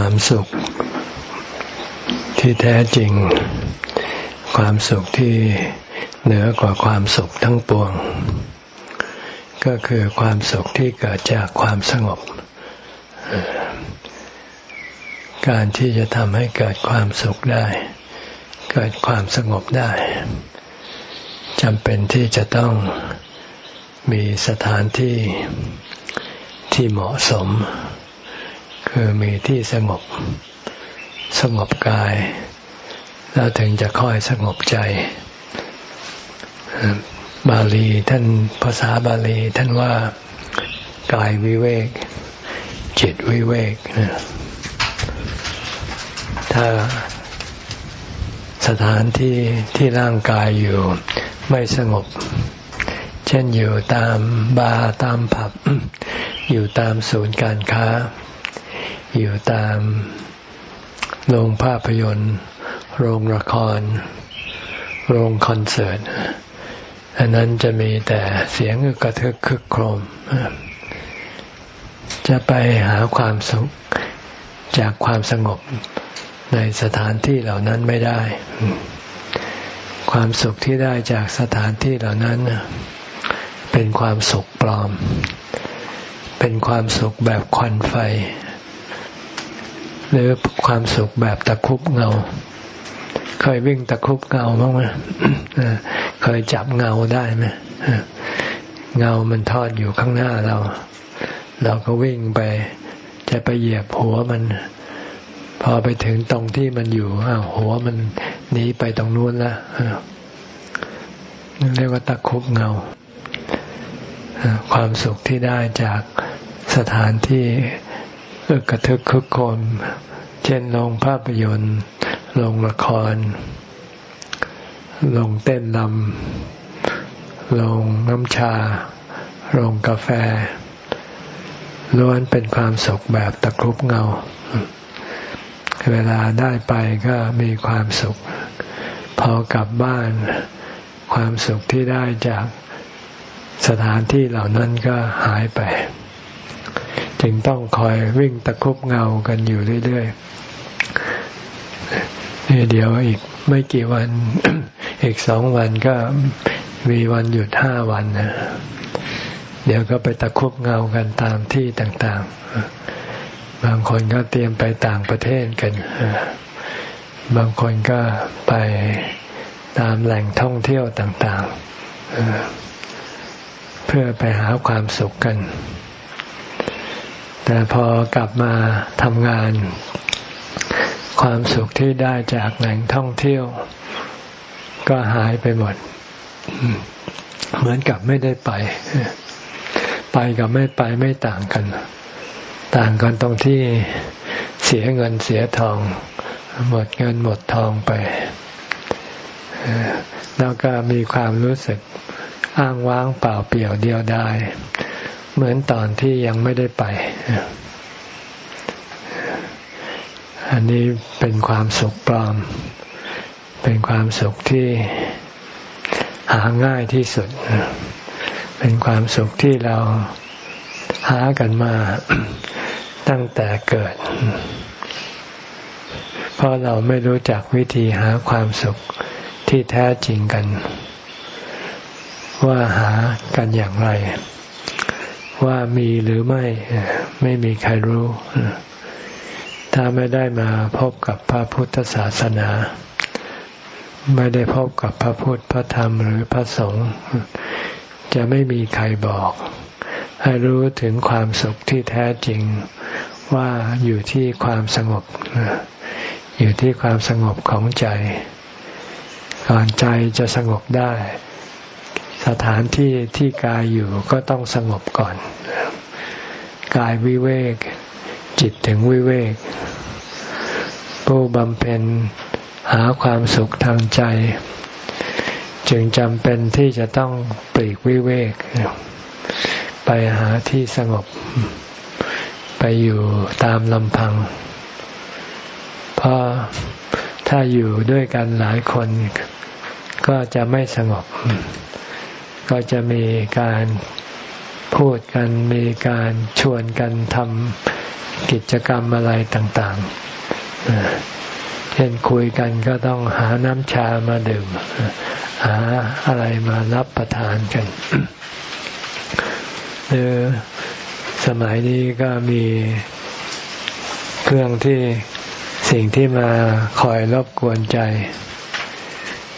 ความสุขที่แท้จริง ความสุขที่เหนือกว่าความสุขทั้งปวง ก็คือความสุขที่เกิดจากความสงบ การที่จะทำให้เกิดความสุขได้ เกิดความสงบได้จำเป็นที่จะต้องมีสถานที่ที่เหมาะสม คือมีที่สงบ สงบกาย แล้วถึงจะค่อยสงบใจ บาลีท่านภาษาบาลีท่านว่ากายวิเวก จิตวิเวกถ้าสถานที่ที่ร่างกายอยู่ไม่สงบ เช่นอยู่ตามบาร์ตามผับ อยู่ตามศูนย์การค้า อยู่ตามโรงภาพยนตร์ โรงละคร โรงคอนเสิร์ต อันนั้นจะมีแต่เสียงกระทึกคึกโครม จะไปหาความสุขจากความสงบในสถานที่เหล่านั้นไม่ได้ ความสุขที่ได้จากสถานที่เหล่านั้น เป็นความสุขปลอม เป็นความสุขแบบควันไฟ หรือความสุขแบบตะคุบเงา เคยวิ่งตะคุบเงาบ้างไหมเคยจับเงาได้ไหมเงามันทอดอยู่ข้างหน้าเรา เราก็วิ่งไป จะไปเหยียบหัวมัน พอไปถึงตรงที่มันอยู่อ้าวหัวมันหนีไปตรงนู้นละเรียกว่าตะคุบเงา ความสุขที่ได้จากสถานที่ กระทึกคึกโคมเช่นโรงภาพยนตร์โรงละครโรงเต้นลำโรงน้ำชาโรงกาแฟ ล้วนเป็นความสุขแบบตะครุบเงา เวลาได้ไปก็มีความสุข พอกลับบ้าน ความสุขที่ได้จากสถานที่เหล่านั้นก็หายไป จึงต้องคอยวิ่งตะคุบเงากันอยู่เรื่อยๆนี่เดี๋ยวอีกไม่กี่วัน อีกสองวันก็มีวันหยุดห้าวันนะเดี๋ยวก็ไปตะคุบเงากันตามที่ต่างๆ บางคนก็เตรียมไปต่างประเทศกัน บางคนก็ไปตามแหล่งท่องเที่ยวต่างๆ เพื่อไปหาความสุขกัน แต่พอกลับมาทำงาน ความสุขที่ได้จากแหล่งท่องเที่ยว ก็หายไปหมด เหมือนกับไม่ได้ไป ไปกับไม่ไปไม่ต่างกัน ต่างกันตรงที่เสียเงินเสียทอง หมดเงินหมดทองไปแล้วก็มีความรู้สึกอ้างว้างเปล่าเปลี่ยวเดียวดาย เหมือนตอนที่ยังไม่ได้ไป อันนี้เป็นความสุขปลอม เป็นความสุขที่หาง่ายที่สุด เป็นความสุขที่เราหากันมาตั้งแต่เกิด เพราะเราไม่รู้จักวิธีหาความสุขที่แท้จริงกัน ว่าหากันอย่างไร ว่ามีหรือไม่ไม่มีใครรู้ ถ้าไม่ได้มาพบกับพระพุทธศาสนา ไม่ได้พบกับพระพุทธพระธรรมหรือพระสงฆ์จะไม่มีใครบอก ให้รู้ถึงความสุขที่แท้จริงว่าอยู่ที่ความสงบ อยู่ที่ความสงบของใจ ก่อนใจจะสงบได้ สถานที่ที่กายอยู่ก็ต้องสงบก่อน กายวิเวก จิตถึงวิเวก ผู้บำเพ็ญหาความสุขทางใจ จึงจำเป็นที่จะต้องปลีกวิเวก ไปหาที่สงบ ไปอยู่ตามลำพัง เพราะถ้าอยู่ด้วยกันหลายคนก็จะไม่สงบ ก็จะมีการพูดกันมีการชวนกันทำกิจกรรมอะไรต่างๆเช่นคุยกันก็ต้องหาน้ำชามาดื่ม หาอะไรมารับประทานกัน หรือสมัยนี้ก็มีเครื่องที่สิ่งที่มาคอยรบกวนใจ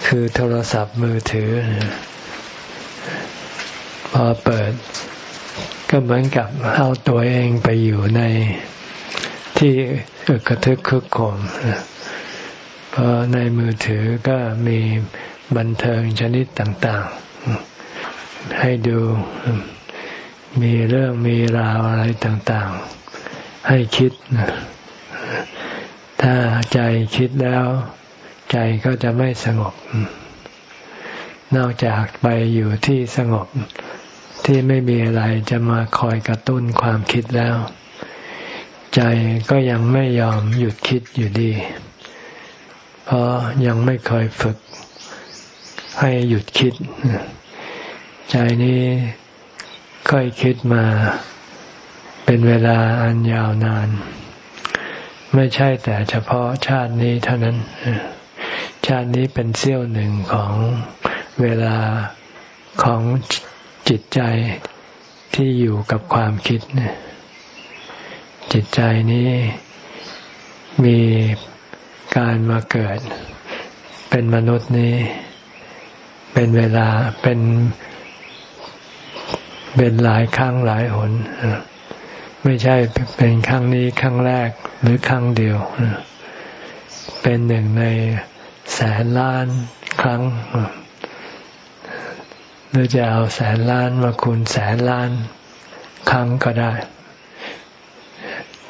คือโทรศัพท์มือถือ พอเปิด ก็เหมือนกับเอาตัวเองไปอยู่ในที่อึกระทึกคึกโคมเพราะในมือถือก็มีบันเทิงชนิดต่าง ๆ ให้ดูมีเรื่องมีราวอะไรต่าง ๆ ให้คิดถ้าใจคิดแล้ว ใจก็จะไม่สงบ นอกจากไปอยู่ที่สงบ ที่ไม่มีอะไรจะมาคอยกระตุ้นความคิดแล้ว ใจก็ยังไม่ยอมหยุดคิดอยู่ดี เพราะยังไม่เคยฝึกให้หยุดคิด ใจนี้ค่อยคิดมาเป็นเวลาอันยาวนาน ไม่ใช่แต่เฉพาะชาตินี้เท่านั้น ชาตินี้เป็นเสี้ยวหนึ่งของเวลาของ จิตใจที่อยู่กับความคิด จิตใจนี้มีการมาเกิด เป็นมนุษย์นี้ เป็นเวลาเป็นเป็นหลายครั้งหลายหนไม่ใช่เป็นครั้งนี้ครั้งแรกหรือครั้งเดียว เป็นหนึ่งในแสนล้านครั้ง หรือจะเอาแสนล้านมาคูณแสนล้าน ครั้งก็ได้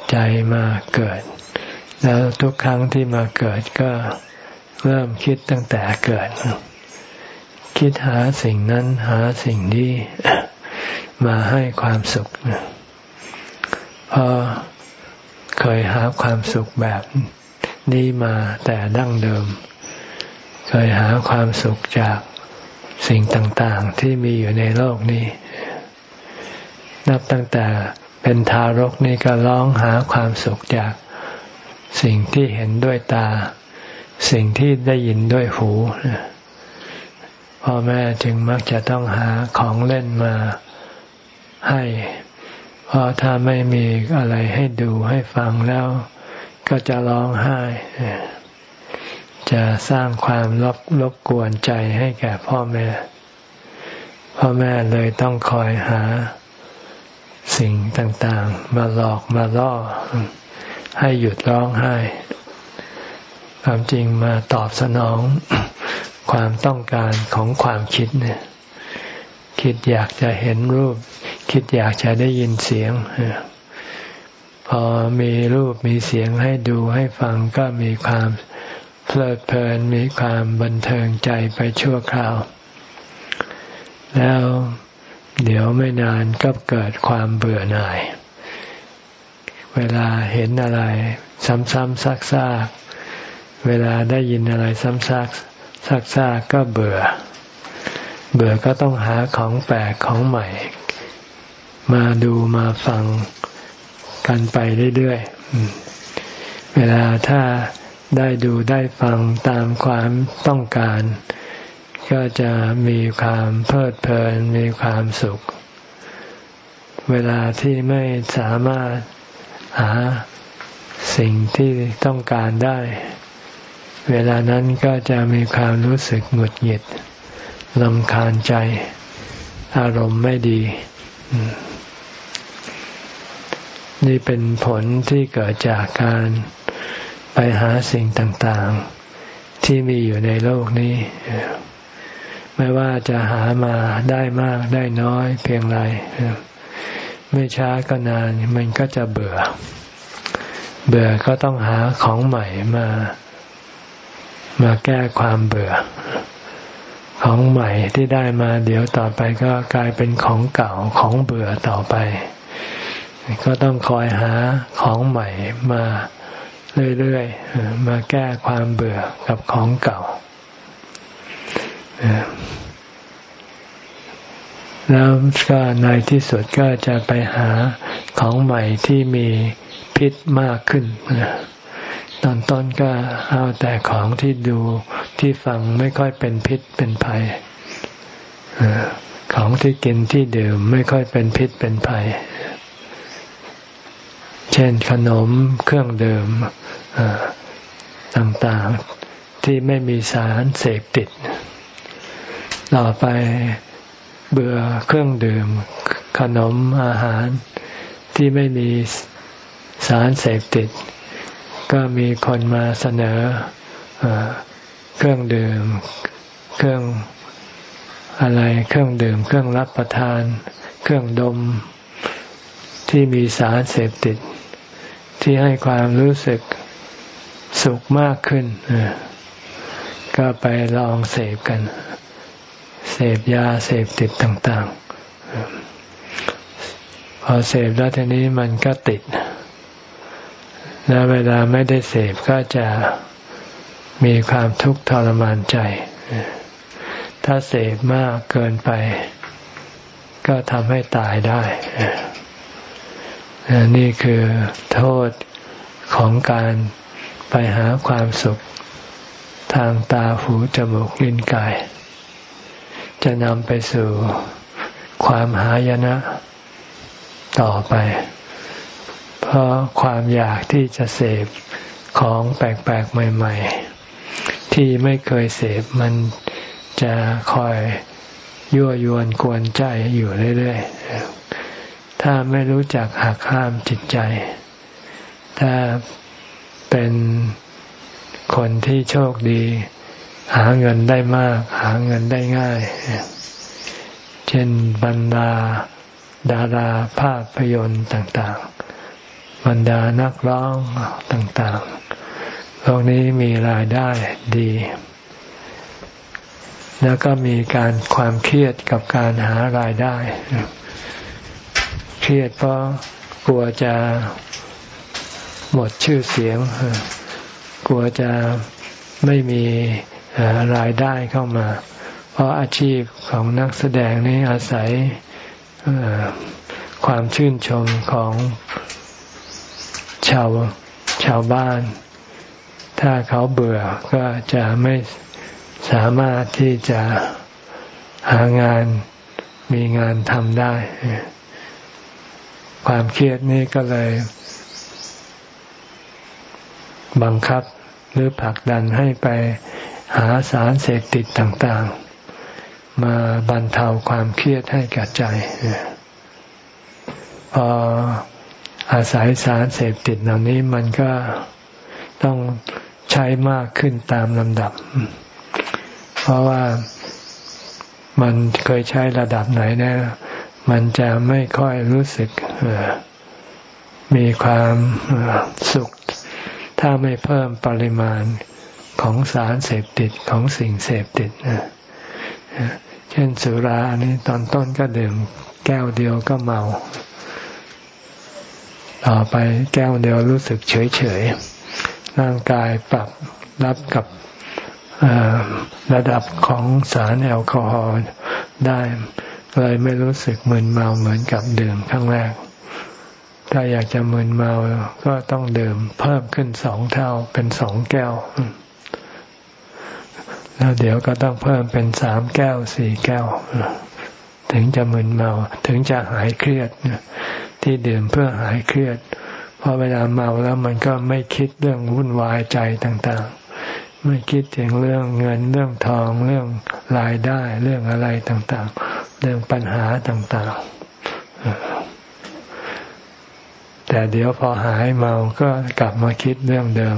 ใจมาเกิด แล้วทุกครั้งที่มาเกิดก็เริ่มคิดตั้งแต่เกิด คิดหาสิ่งนั้นหาสิ่งนี้มาให้ความสุขพราะเคยหาความสุขแบบนี้มาแต่ดั้งเดิม เคยหาความสุขจาก สิ่งต่างๆที่มีอยู่ในโลกนี้ นับตั้งแต่เป็นทารกนี่ก็ร้องหาความสุขจากสิ่งที่เห็นด้วยตา สิ่งที่ได้ยินด้วยหูพ่อแม่จึงมักจะต้องหาของเล่นมาให้ เพราะถ้าไม่มีอะไรให้ดูให้ฟังแล้ว ก็จะร้องไห้ จะสร้างความรบรบกวนใจให้แก่พ่อแม่ พ่อแม่เลยต้องคอยหาสิ่งต่างๆ มาหลอกมาล่อ ให้หยุดร้องไห้ ความจริงมาตอบสนองความต้องการของความคิดเนี่ย คิดอยากจะเห็นรูป คิดอยากจะได้ยินเสียง พอมีรูปมีเสียงให้ดูให้ฟังก็มีความ เพลิดเพลินมีความบันเทิงใจไปชั่วคราว แล้วเดี๋ยวไม่นานก็เกิดความเบื่อหน่าย เวลาเห็นอะไร ซ้ำๆซากๆเวลาได้ยินอะไรซ้ำซากซากก็เบื่อ เบื่อก็ต้องหาของแปลกของใหม่ มาดูมาฟังกันไปเรื่อยๆ เวลาถ้า ได้ดูได้ฟังตามความต้องการ ก็จะมีความเพลิดเพลินมีความสุข เวลาที่ไม่สามารถหาสิ่งที่ต้องการได้ เวลานั้นก็จะมีความรู้สึกหงุดหงิดลำคาญใจ อารมณ์ไม่ดี นี่เป็นผลที่เกิดจากการ ไปหาสิ่งต่างๆ ที่มีอยู่ในโลกนี้ ไม่ว่าจะหามาได้มากได้น้อยเพียงไรไม่ช้าก็นานมันก็จะเบื่อ เบื่อก็ต้องหาของใหม่มา มาแก้ความเบื่อ ของใหม่ที่ได้มาเดี๋ยวต่อไปก็กลายเป็นของเก่าของเบื่อต่อไป ก็ต้องคอยหาของใหม่มา เรื่อยๆมาแก้ความเบื่อกับของเก่าแล้วก็ในที่สุดก็จะไปหาของใหม่ที่มีพิษมากขึ้นตอนต้นก็เอาแต่ของที่ดูที่ฟังไม่ค่อยเป็นพิษเป็นภัยของที่กินที่ดื่มไม่ค่อยเป็นพิษเป็นภัย เช่นขนมเครื่องดื่มต่างๆที่ไม่มีสารเสพติด ต่อไปเบื่อเครื่องดื่ม ขนมอาหารที่ไม่มีสารเสพติด ก็มีคนมาเสนอเครื่องดื่ม เครื่องอะไรเครื่องดื่ม เครื่องรับประทาน เครื่องดมที่มีสารเสพติด ที่ให้ความรู้สึกสุขมากขึ้น ก็ไปลองเสพกัน เสพยาเสพติดต่างๆ พอเสพแล้วทีนี้มันก็ติด แล้วเวลาไม่ได้เสพก็จะมีความทุกข์ทรมานใจ ถ้าเสพมากเกินไป ก็ทำให้ตายได้ นี่คือโทษของการไปหาความสุขทางตาหูจมูกลิ้นกาย จะนำไปสู่ความหายนะต่อไป เพราะความอยากที่จะเสพของแปลกๆใหม่ ๆ ที่ไม่เคยเสพมันจะคอยยั่วยวนกวนใจอยู่เรื่อย ๆ ถ้าไม่รู้จักหักห้ามจิตใจ ถ้าเป็นคนที่โชคดี หาเงินได้มาก หาเงินได้ง่าย เช่นบรรดาดาราภาพยนตร์ต่างๆ บรรดานักร้องต่างๆ พวกนี้มีรายได้ดี แล้วก็มีการความเครียดกับการหารายได้ เครียดเพราะกลัวจะหมดชื่อเสียง กลัวจะไม่มีรายได้เข้ามา เพราะอาชีพของนักแสดงนี้อาศัยความชื่นชมของชาวชาวบ้าน ถ้าเขาเบื่อก็จะไม่สามารถที่จะหางานมีงานทำได้ ความเครียดนี้ก็เลย บังคับหรือผลักดันให้ไปหาสารเสพติดต่างๆ มาบรรเทาความเครียดให้กับใจ พออาศัยสารเสพติดเหล่านี้มันก็ต้องใช้มากขึ้นตามลำดับ เพราะว่ามันเคยใช้ระดับไหนนะ มันจะไม่ค่อยรู้สึกมีความสุข ถ้าไม่เพิ่มปริมาณของสารเสพติดของสิ่งเสพติดเช่นสุราอันนี้ตอนต้นก็ดื่มแก้วเดียวก็เมา ต่อไปแก้วเดียวรู้สึกเฉยเฉยร่างกายปรับรับกับระดับของสารแอลกอฮอล์ได้ เลยไม่รู้สึกมึนเมาเหมือนกับดื่มครั้งแรก ถ้าอยากจะมึนเมาก็ต้องดื่มเพิ่มขึ้นสองเท่าเป็นสองแก้ว แล้วเดี๋ยวก็ต้องเพิ่มเป็นสามแก้วสี่แก้ว ถึงจะมึนเมา ถึงจะหายเครียดที่ดื่มเพื่อหายเครียดพอเวลาเมาแล้วมันก็ไม่คิดเรื่องวุ่นวายใจต่างๆ ไม่คิดถึงเรื่องเงินเรื่องทองเรื่องรายได้เรื่องอะไรต่างๆ เรื่องปัญหาต่างๆ แต่เดี๋ยวพอหายเมาก็กลับมาคิดเรื่องเดิม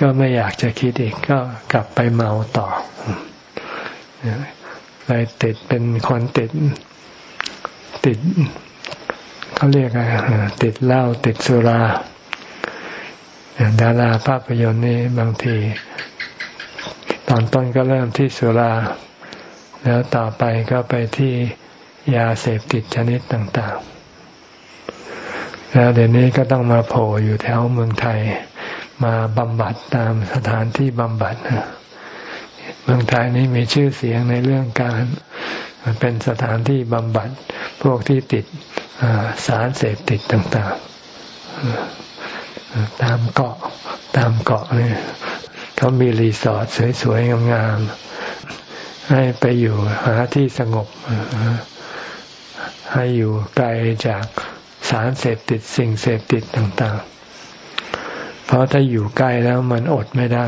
ก็ไม่อยากจะคิดอีกก็กลับไปเมาต่อเลยติดเป็นคนติดติดเขาเรียกอะไรติดเหล้าติดสุรา ดาราภาพยนตร์นี่บางที ตอนต้นก็เริ่มที่สุรา แล้วต่อไปก็ไปที่ยาเสพติดชนิดต่างๆ แล้วเดี๋ยวนี้ก็ต้องมาโผล่อยู่แถวเมืองไทย มาบำบัดตามสถานที่บำบัดเมืองไทยนี้มีชื่อเสียงในเรื่องการมันเป็นสถานที่บำบัดพวกที่ติดสารเสพติดต่าง ๆ ตามเกาะตามเกาะเนี่ยเขามีรีสอร์ทสวยๆงามๆให้ไปอยู่หาที่สงบ ให้อยู่ไกลจากสารเสพติดสิ่งเสพติดต่างๆ เพราะถ้าอยู่ใกล้แล้วมันอดไม่ได้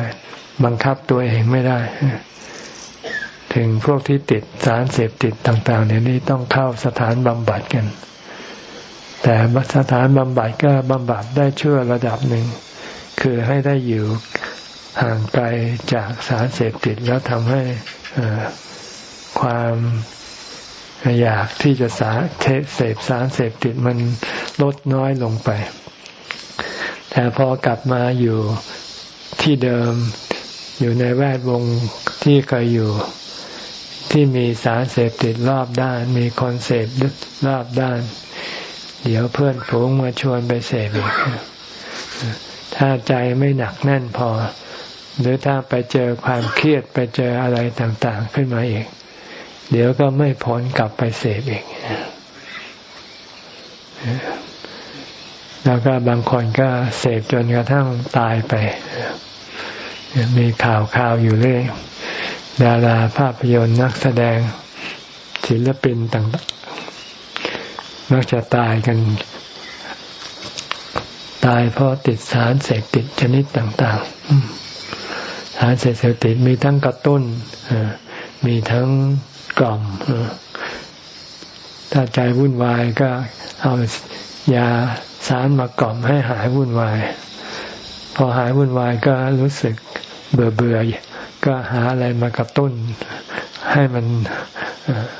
บังคับตัวเองไม่ได้ ถึงพวกที่ติดสารเสพติดต่าง ๆเนี่ยนี่ต้องเข้าสถานบำบัดกัน แต่สถานบำบัดก็บำบัดได้ชั่วระดับหนึ่ง คือให้ได้อยู่ห่างไกลจากสารเสพติดแล้วทำให้ความอยากที่จะสาเสพสารเสพติดมันลดน้อยลงไป แต่พอกลับมาอยู่ที่เดิมอยู่ในแวดวงที่เคยอยู่ที่มีสารเสพติดรอบด้าน มีคนเสพรอบด้าน เดี๋ยวเพื่อนฝูงมาชวนไปเสพอีกถ้าใจไม่หนักแน่นพอ หรือถ้าไปเจอความเครียดไปเจออะไรต่างๆขึ้นมาอีก เดี๋ยวก็ไม่พ้นกลับไปเสพอีกแล้วก็บางคนก็เสพจนกระทั่งตายไป มีข่าวข่าวอยู่เรื่อยดาราภาพยนตร์นักแสดงศิลปินต่าง มักจะตายกัน ตายเพราะติดสารเสพติดชนิดต่างๆสารเสพติดมีทั้งกระตุ้นมีทั้งกล่อมถ้าใจวุ่นวายก็เอายาสารมากล่อมให้หายวุ่นวาย พอหายวุ่นวายก็รู้สึกเบื่อเบื่อก็หาอะไรมากระตุ้น ให้มัน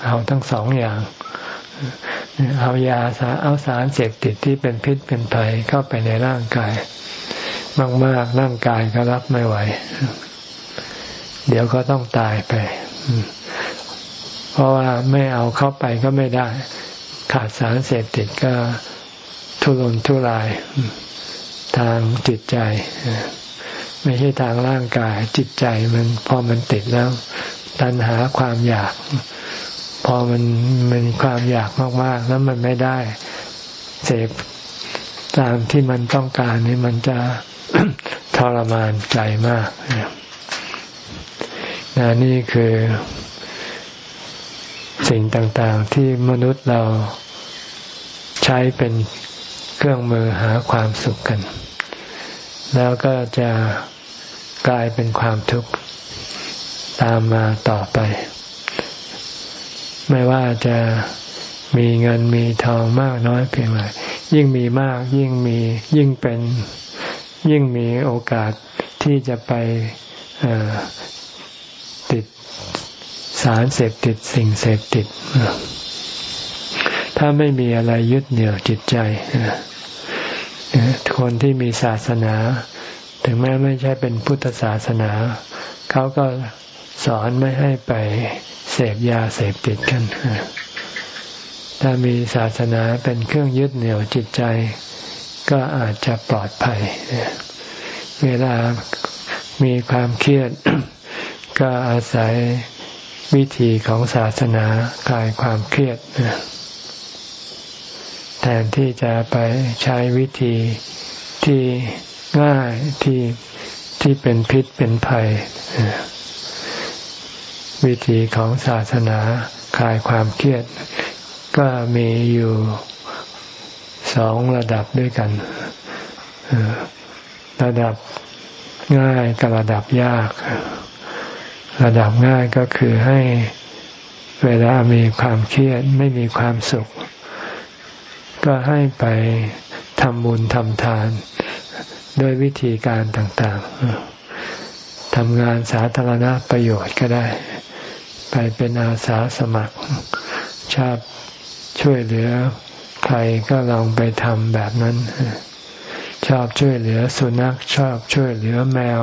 เอาทั้งสองอย่าง เอายาสารเอาสารเสพติดที่เป็นพิษเป็นภัยเข้าไปในร่างกาย มากๆร่างกายก็รับไม่ไหว เดี๋ยวก็ต้องตายไป เพราะว่าไม่เอาเข้าไปก็ไม่ได้ ขาดสารเสพติดก็ทุรนทุราย ทางจิตใจ ไม่ใช่ทางร่างกายจิตใจมันพอมันติดแล้ว ตัณหาความอยาก พอมันมันความอยากมากๆ แล้วมันไม่ได้เสพตามที่มันต้องการนี่มันจะทรมานใจมากนี่คือสิ่งต่างๆ ที่มนุษย์เราใช้เป็นเครื่องมือหาความสุขกัน แล้วก็จะกลายเป็นความทุกข์ตามมาต่อไป ไม่ว่าจะมีเงินมีทองมากน้อยเพียงไรยิ่งมีมากยิ่งมียิ่งเป็นยิ่งมีโอกาสที่จะไปติดสารเสพติดสิ่งเสพติด ถ้าไม่มีอะไรยึดเหนี่ยวจิตใจคนที่มีศาสนา ถึงแม้ไม่ใช่เป็นพุทธศาสนา เขาก็สอนไม่ให้ไป เสพยาเสพติดกัน ถ้ามีศาสนาเป็นเครื่องยึดเหนี่ยวจิตใจ ก็อาจจะปลอดภัย เวลามีความเครียด ก็อาศัยวิธีของศาสนาคลายความเครียด แทนที่จะไปใช้วิธีที่ง่ายที่ที่เป็นพิษเป็นภัย วิธีของศาสนาคลายความเครียด ก็มีอยู่สองระดับด้วยกัน ระดับง่ายกับระดับยาก ระดับง่ายก็คือให้เวลามีความเครียดไม่มีความสุข ก็ให้ไปทำบุญทำทานด้วยวิธีการต่าง ๆทำงานสาธารณประโยชน์ก็ได้ ไปเป็นอาสาสมัครชอบช่วยเหลือใครก็ลองไปทำแบบนั้น ชอบช่วยเหลือสุนัขชอบช่วยเหลือแมว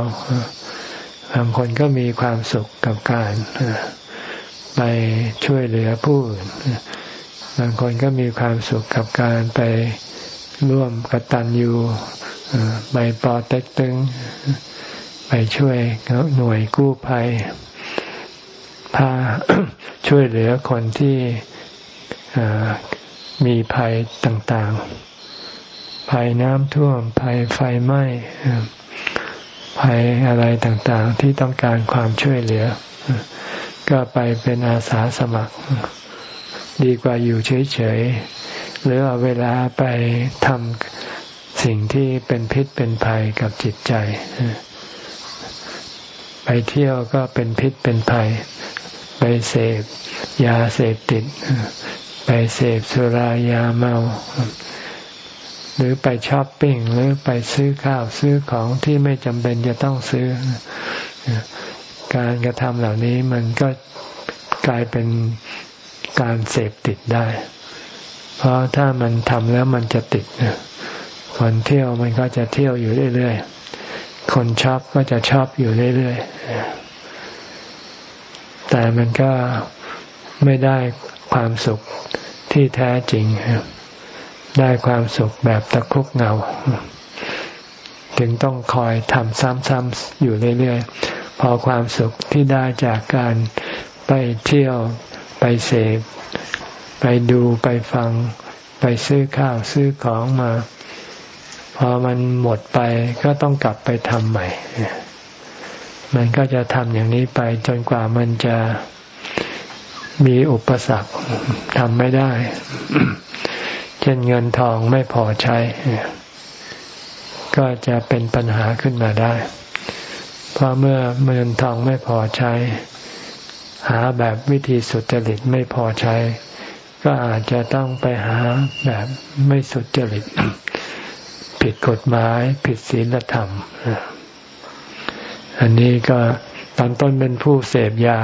บางคนก็มีความสุขกับการไปช่วยเหลือผู้อื่นบางคนก็มีความสุขกับการไปร่วมกตัญญูไปปอเต็กตึง ไปช่วยหน่วยกู้ภัย พาช่วยเหลือคนที่มีภัยต่างๆ ภัยน้ำท่วม ภัยไฟไหม้ภัยอะไรต่างๆ ที่ต้องการความช่วยเหลือ ก็ไปเป็นอาสาสมัคร ดีกว่าอยู่เฉยๆ หรือเอาเวลาไปทำสิ่งที่เป็นพิษเป็นภัยกับจิตใจ ไปเที่ยวก็เป็นพิษเป็นภัย ไปเสพยาเสพติด ไปเสพสุรายาเมา หรือไปช้อปปิ้งหรือไปซื้อข้าวซื้อของที่ไม่จำเป็นจะต้องซื้อ การกระทำเหล่านี้มันก็กลายเป็นการเสพติดได้ เพราะถ้ามันทำแล้วมันจะติดคนเที่ยวมันก็จะเที่ยวอยู่เรื่อยๆ คนชอบก็จะชอบอยู่เรื่อยๆ แต่มันก็ไม่ได้ความสุขที่แท้จริง ได้ความสุขแบบตะคุกเงาถึงต้องคอยทำซ้ำๆอยู่เรื่อยๆ พอความสุขที่ได้จากการไปเที่ยวไปเสพไปดูไปฟัง ไปซื้อข้าวซื้อของมา พอมันหมดไปก็ต้องกลับไปทำใหม่ มันก็จะทำอย่างนี้ไปจนกว่ามันจะมีอุปสรรคทำไม่ได้ เช่นเงินทองไม่พอใช้ ก็จะเป็นปัญหาขึ้นมาได้ เพราะเมื่อเงินทองไม่พอใช้ หาแบบวิธีสุจริตไม่พอใช้ ก็อาจจะต้องไปหาแบบไม่สุจริต ผิดกฎหมาย ผิดศีลธรรม อันนี้ก็ตอนต้นเป็นผู้เสพยา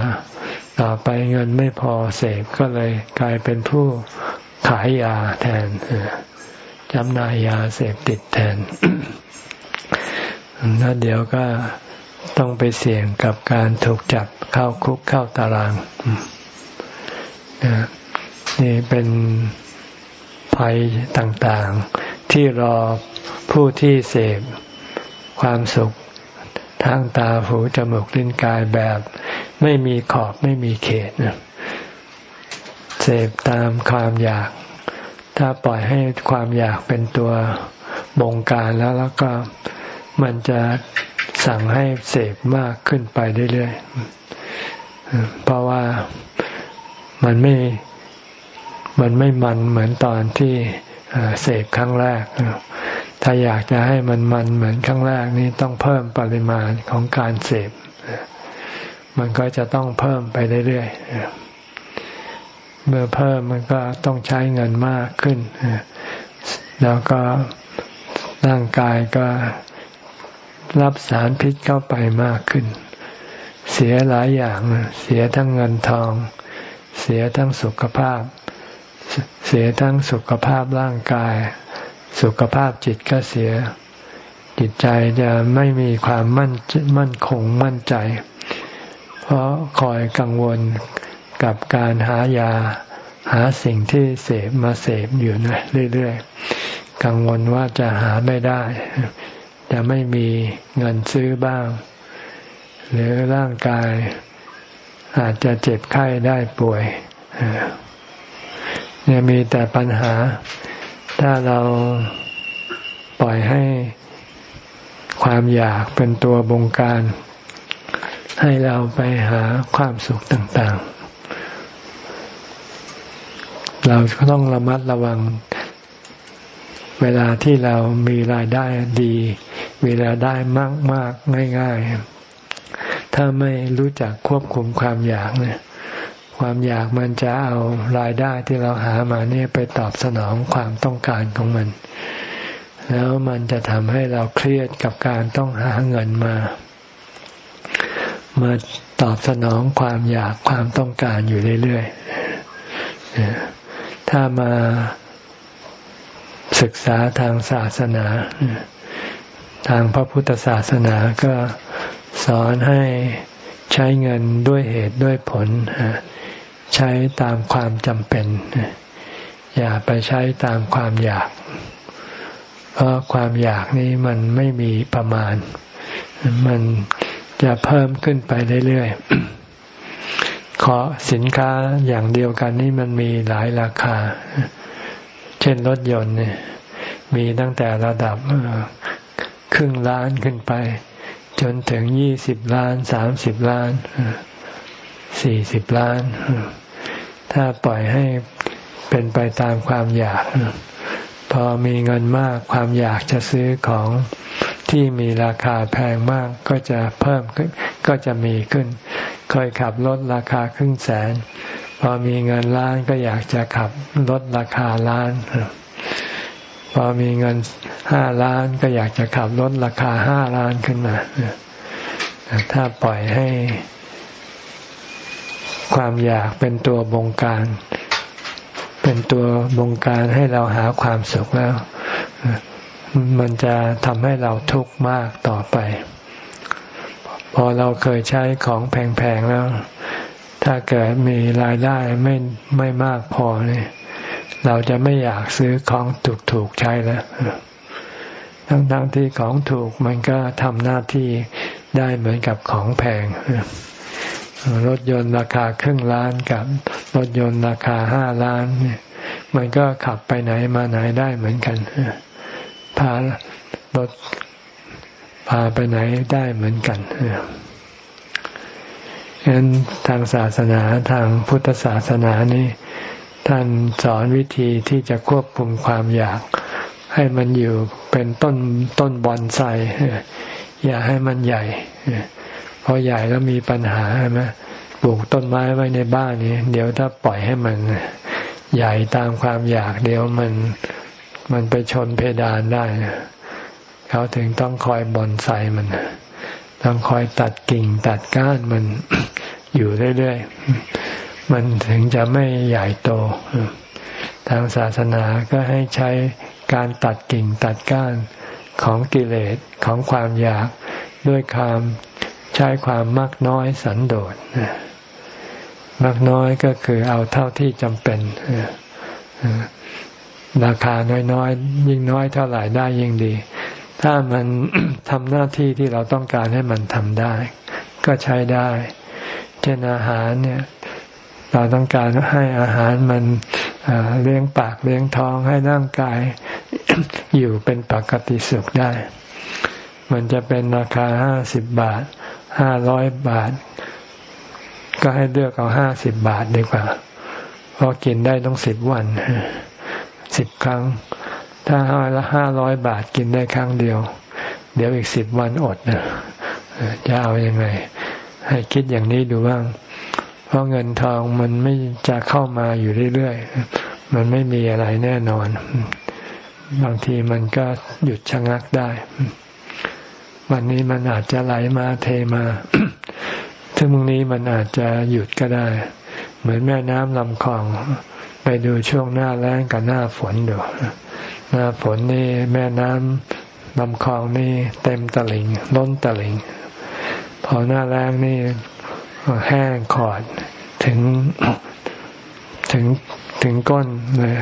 ต่อไปเงินไม่พอเสพก็เลยกลายเป็นผู้ขายยาแทนจำหน่ายยาเสพติดแทนแล้วเดี๋ยวก็ต้องไปเสี่ยงกับการถูกจับเข้าคุกเข้าตารางนี่เป็นภัยต่างๆ ที่รอผู้ที่เสพความสุข ทางตาหูจมูกลิ้นกายแบบ ไม่มีขอบไม่มีเขตเสพตามความอยาก ถ้าปล่อยให้ความอยากเป็นตัวบงการแล้วแล้วก็มันจะสั่งให้เสพมากขึ้นไปเรื่อยๆเพราะว่ามันไม่มันไม่มันเหมือนตอนที่เสพครั้งแรก ถ้าอยากจะให้มันมันเหมือนครั้งแรกนี้ต้องเพิ่มปริมาณของการเสพมันก็จะต้องเพิ่มไปเรื่อยๆ เมื่อเพิ่มมันก็ต้องใช้เงินมากขึ้น แล้วก็ร่างกายก็รับสารพิษเข้าไปมากขึ้น เสียหลายอย่าง เสียทั้งเงินทอง เสียทั้งสุขภาพ เสียทั้งสุขภาพร่างกาย สุขภาพจิตก็เสีย จิตใจจะไม่มีความมั่นมั่นคงมั่นใจ เพราะคอยกังวลกับการหายาหาสิ่งที่เสพมาเสพอยู่นะเรื่อยๆ กังวลว่าจะหาไม่ได้ จะไม่มีเงินซื้อบ้าง หรือร่างกาย อาจจะเจ็บไข้ได้ป่วยเนี่ยมีแต่ปัญหา ถ้าเราปล่อยให้ความอยากเป็นตัวบงการ ให้เราไปหาความสุขต่างๆ เราก็ต้องระมัดระวัง เวลาที่เรามีรายได้ดีเวลาได้มากมากง่าย ๆ ถ้าไม่รู้จักควบคุมความอยากเนี่ย ความอยากมันจะเอารายได้ที่เราหามาเนี่ยไปตอบสนองความต้องการของมัน แล้วมันจะทำให้เราเครียดกับการต้องหาเงินมา มาตอบสนองความอยากความต้องการอยู่เรื่อยๆ ถ้ามาศึกษาทางศาสนา ทางพระพุทธศาสนาก็สอนให้ ใช้เงินด้วยเหตุด้วยผล ใช้ตามความจำเป็น อย่าไปใช้ตามความอยาก เพราะความอยากนี้มันไม่มีประมาณ มันจะเพิ่มขึ้นไปเรื่อยๆขอสินค้าอย่างเดียวกันนี่มันมีหลายราคา เช่นรถยนต์เนี่ยมีตั้งแต่ระดับครึ่งล้านขึ้นไป จนถึงยี่สิบล้านสามสิบล้านสี่สิบล้าน ถ้าปล่อยให้เป็นไปตามความอยาก พอมีเงินมากความอยากจะซื้อของที่มีราคาแพงมากก็จะเพิ่มขึ้นก็จะมีขึ้น เคยขับรถราคาครึ่งแสน พอมีเงินล้านก็อยากจะขับรถราคาล้าน พอมีเงินห้าล้านก็อยากจะขับรถราคาห้าล้านขึ้นมาถ้าปล่อยให้ ความอยากเป็นตัวบงการ เป็นตัวบงการให้เราหาความสุขแล้ว มันจะทำให้เราทุกข์มากต่อไป พอเราเคยใช้ของแพงๆแล้ว ถ้าเกิดมีรายได้ไม่ไม่มากพอเนี่ย เราจะไม่อยากซื้อของถูกๆใช้แล้วทั้งๆทที่ของถูกมันก็ทำหน้าที่ได้เหมือนกับของแพงรถยนต์ราคาครึ่งล้านกับรถยนต์ราคาห้าล้านเนี่ยมันก็ขับไปไหนมาไหนได้เหมือนกันพารถพาไปไหนได้เหมือนกันฉะนั้นทางศาสนาทางพุทธศาสนานี่ ท่านสอนวิธีที่จะควบคุมความอยาก ให้มันอยู่เป็นต้นต้นบอนไซอย่าให้มันใหญ่พอใหญ่แล้วมีปัญหาใช่ไหมปลูกต้นไม้ไว้ในบ้านนี้ เดี๋ยวถ้าปล่อยให้มันใหญ่ตามความอยาก เดี๋ยวมันมันไปชนเพดานได้ เขาถึงต้องคอยบอนไซมัน ต้องคอยตัดกิ่งตัดก้านมันอยู่เรื่อยๆ มันถึงจะไม่ใหญ่โต ทางศาสนาก็ให้ใช้การตัดกิ่งตัดก้านของกิเลสของความอยากด้วยความใช้ความมากน้อยสันโดษมากน้อยก็คือเอาเท่าที่จำเป็นราคาน้อยๆ ยิ่งน้อยเท่าไหร่ได้ยิ่งดี ถ้ามันทำหน้าที่ที่เราต้องการให้มันทำได้ ก็ใช้ได้ เช่นอาหารเนี่ย เราต้องการให้อาหารมันเลี้ยงปากเลี้ยงท้องให้ร่างกายอยู่เป็นปกติสุขได้ มันจะเป็นราคาห้าสิบบาทห้าร้อยบาท ก็ให้เลือกเอาห้าสิบบาทดีกว่าเพราะกินได้ต้องสิบวันสิบครั้ง ถ้าห้าละห้าร้อยบาทกินได้ครั้งเดียว เดี๋ยวอีกสิบวันอดนะจะเอาอยัางไง ให้คิดอย่างนี้ดูบ้าง เพราะเงินทองมันไม่จะเข้ามาอยู่เรื่อยๆ มันไม่มีอะไรแน่นอน บางทีมันก็หยุดชะงักได้ วันนี้มันอาจจะไหลมาเทมาถึงพรุ่งนี้มันอาจจะหยุดก็ได้ เหมือนแม่น้ำลำคลอง ไปดูช่วงหน้าแล้งกับหน้าฝนดูหน้าฝนนี่แม่น้ำลำคลองนี่เต็มตลิ่งล้นตลิ่งพอหน้าแล้งนี่ แห้งขอดถึงถึงถึงก้นเลย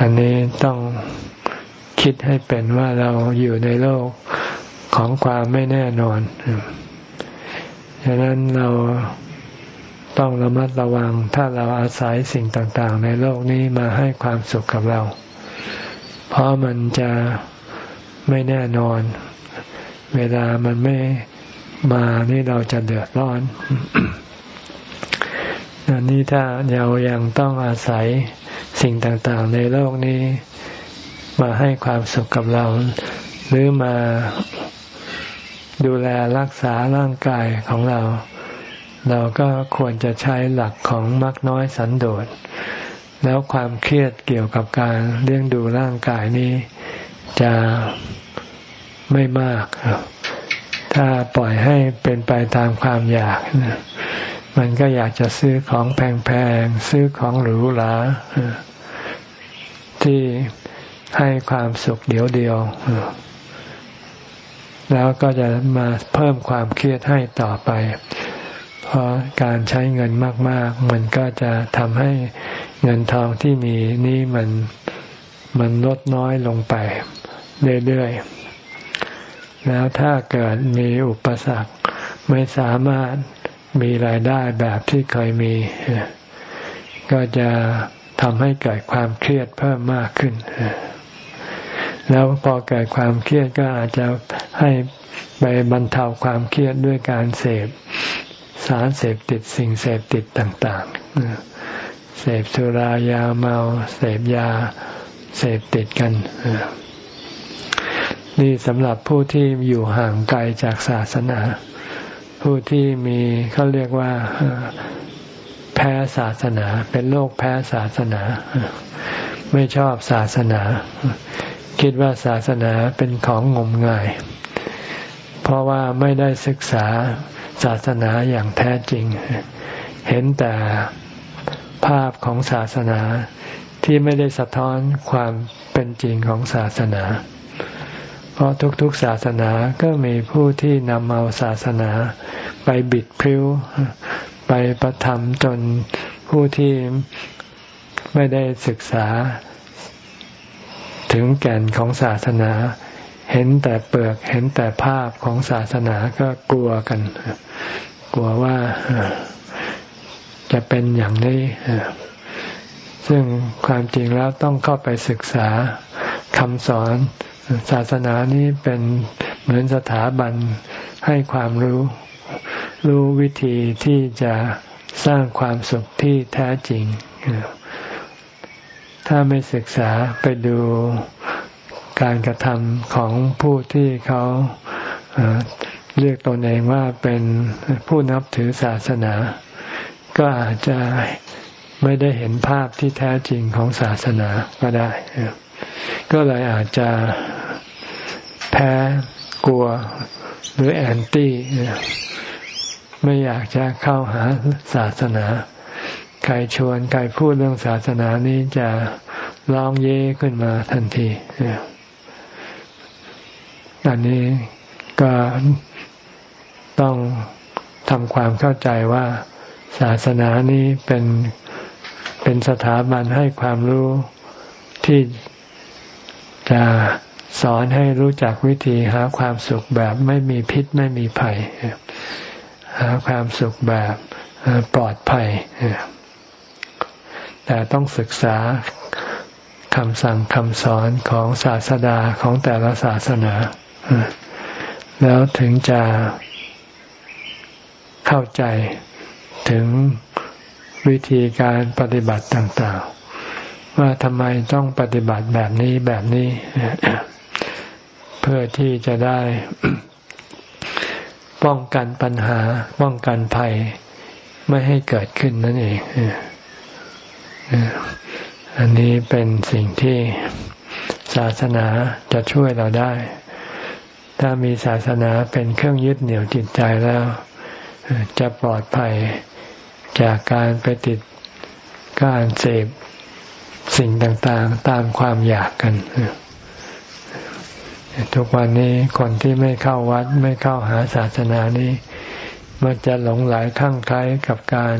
อันนี้ต้องคิดให้เป็นว่าเราอยู่ในโลกของความไม่แน่นอนฉะนั้นเราต้องระมัดระวัง ถ้าเราอาศัยสิ่งต่างๆ ในโลกนี้มาให้ความสุขกับเรา เพราะมันจะไม่แน่นอน เวลามันไม่ มานี่เราจะเดือดร้อนอันนี้ถ้าเรายังต้องอาศัยสิ่งต่างๆ ในโลกนี้ มาให้ความสุขกับเรา หรือมาดูแลรักษาร่างกายของเรา เราก็ควรจะใช้หลักของมักน้อยสันโดษ แล้วความเครียดเกี่ยวกับการเลี้ยงดูร่างกายนี้จะไม่มาก ถ้าปล่อยให้เป็นไปตามความอยาก มันก็อยากจะซื้อของแพงๆ ซื้อของหรูหราที่ให้ความสุขเดียวเดียว แล้วก็จะมาเพิ่มความเครียดให้ต่อไป เพราะการใช้เงินมาก ๆ มันก็จะทำให้เงินทองที่มีนี่มันมันลดน้อยลงไปเรื่อยๆ แล้วถ้าเกิดมีอุปสรรคไม่สามารถมีรายได้แบบที่เคยมี ก็จะทำให้เกิดความเครียดเพิ่มมากขึ้น แล้วพอเกิดความเครียดก็อาจจะให้ไปบรรเทาความเครียดด้วยการเสพสารเสพติดสิ่งเสพติดต่างๆ เสพสุรายาเมา เสพยา เสพติดกัน นี่สำหรับผู้ที่อยู่ห่างไกลจากศาสนา ผู้ที่มีเขาเรียกว่าแพ้ศาสนา เป็นโรคแพ้ศาสนา ไม่ชอบศาสนา คิดว่าศาสนาเป็นของงมงาย เพราะว่าไม่ได้ศึกษาศาสนาอย่างแท้จริง เห็นแต่ภาพของศาสนาที่ไม่ได้สะท้อนความเป็นจริงของศาสนา เพราะทุกๆศาสนาก็มีผู้ที่นำเอาศาสนา ไปบิดพริ้ว ไปประทำจนผู้ที่ไม่ได้ศึกษา ถึงแก่นของศาสนา เห็นแต่เปลือกเห็นแต่ภาพของศาสนาก็กลัวกัน กลัวว่าจะเป็นอย่างนี้ซึ่งความจริงแล้วต้องเข้าไปศึกษาคำสอน ศาสนานี้เป็นเหมือนสถาบันให้ความรู้ รู้วิธีที่จะสร้างความสุขที่แท้จริง ถ้าไม่ศึกษาไปดูการกระทำของผู้ที่เขาเรียกตนเองว่าเป็นผู้นับถือศาสนา ก็อาจจะไม่ได้เห็นภาพที่แท้จริงของศาสนาก็ได้ ก็เลยอาจจะแพ้กลัวหรือแอนตี้ไม่อยากจะเข้าหาศาสนา ใครชวนใครพูดเรื่องศาสนานี้จะร้องเย่ขึ้นมาทันทีอันนี้ก็ต้องทำความเข้าใจว่าศาสนานี้เป็นเป็นสถาบันให้ความรู้ที่ จะสอนให้รู้จักวิธีหาความสุขแบบไม่มีพิษไม่มีภัย หาความสุขแบบปลอดภัย แต่ต้องศึกษาคำสั่งคำสอนของศาสดาของแต่ละศาสนา แล้วถึงจะเข้าใจถึงวิธีการปฏิบัติต่าง ๆ ว่าทำไมต้องปฏิบัติแบบนี้แบบนี้ เพื่อที่จะได้ป้องกันปัญหา ป้องกันภัย ไม่ให้เกิดขึ้นนั่นเองอันนี้เป็นสิ่งที่ศาสนาจะช่วยเราได้ ถ้ามีศาสนาเป็นเครื่องยึดเหนี่ยวจิตใจแล้ว จะปลอดภัยจากการไปติดการเสพ สิ่งต่างๆ ตามความอยากกัน ทุกวันนี้คนที่ไม่เข้าวัดไม่เข้าหาศาสนานี้มันจะหลงไหลข้างใคล้กับการ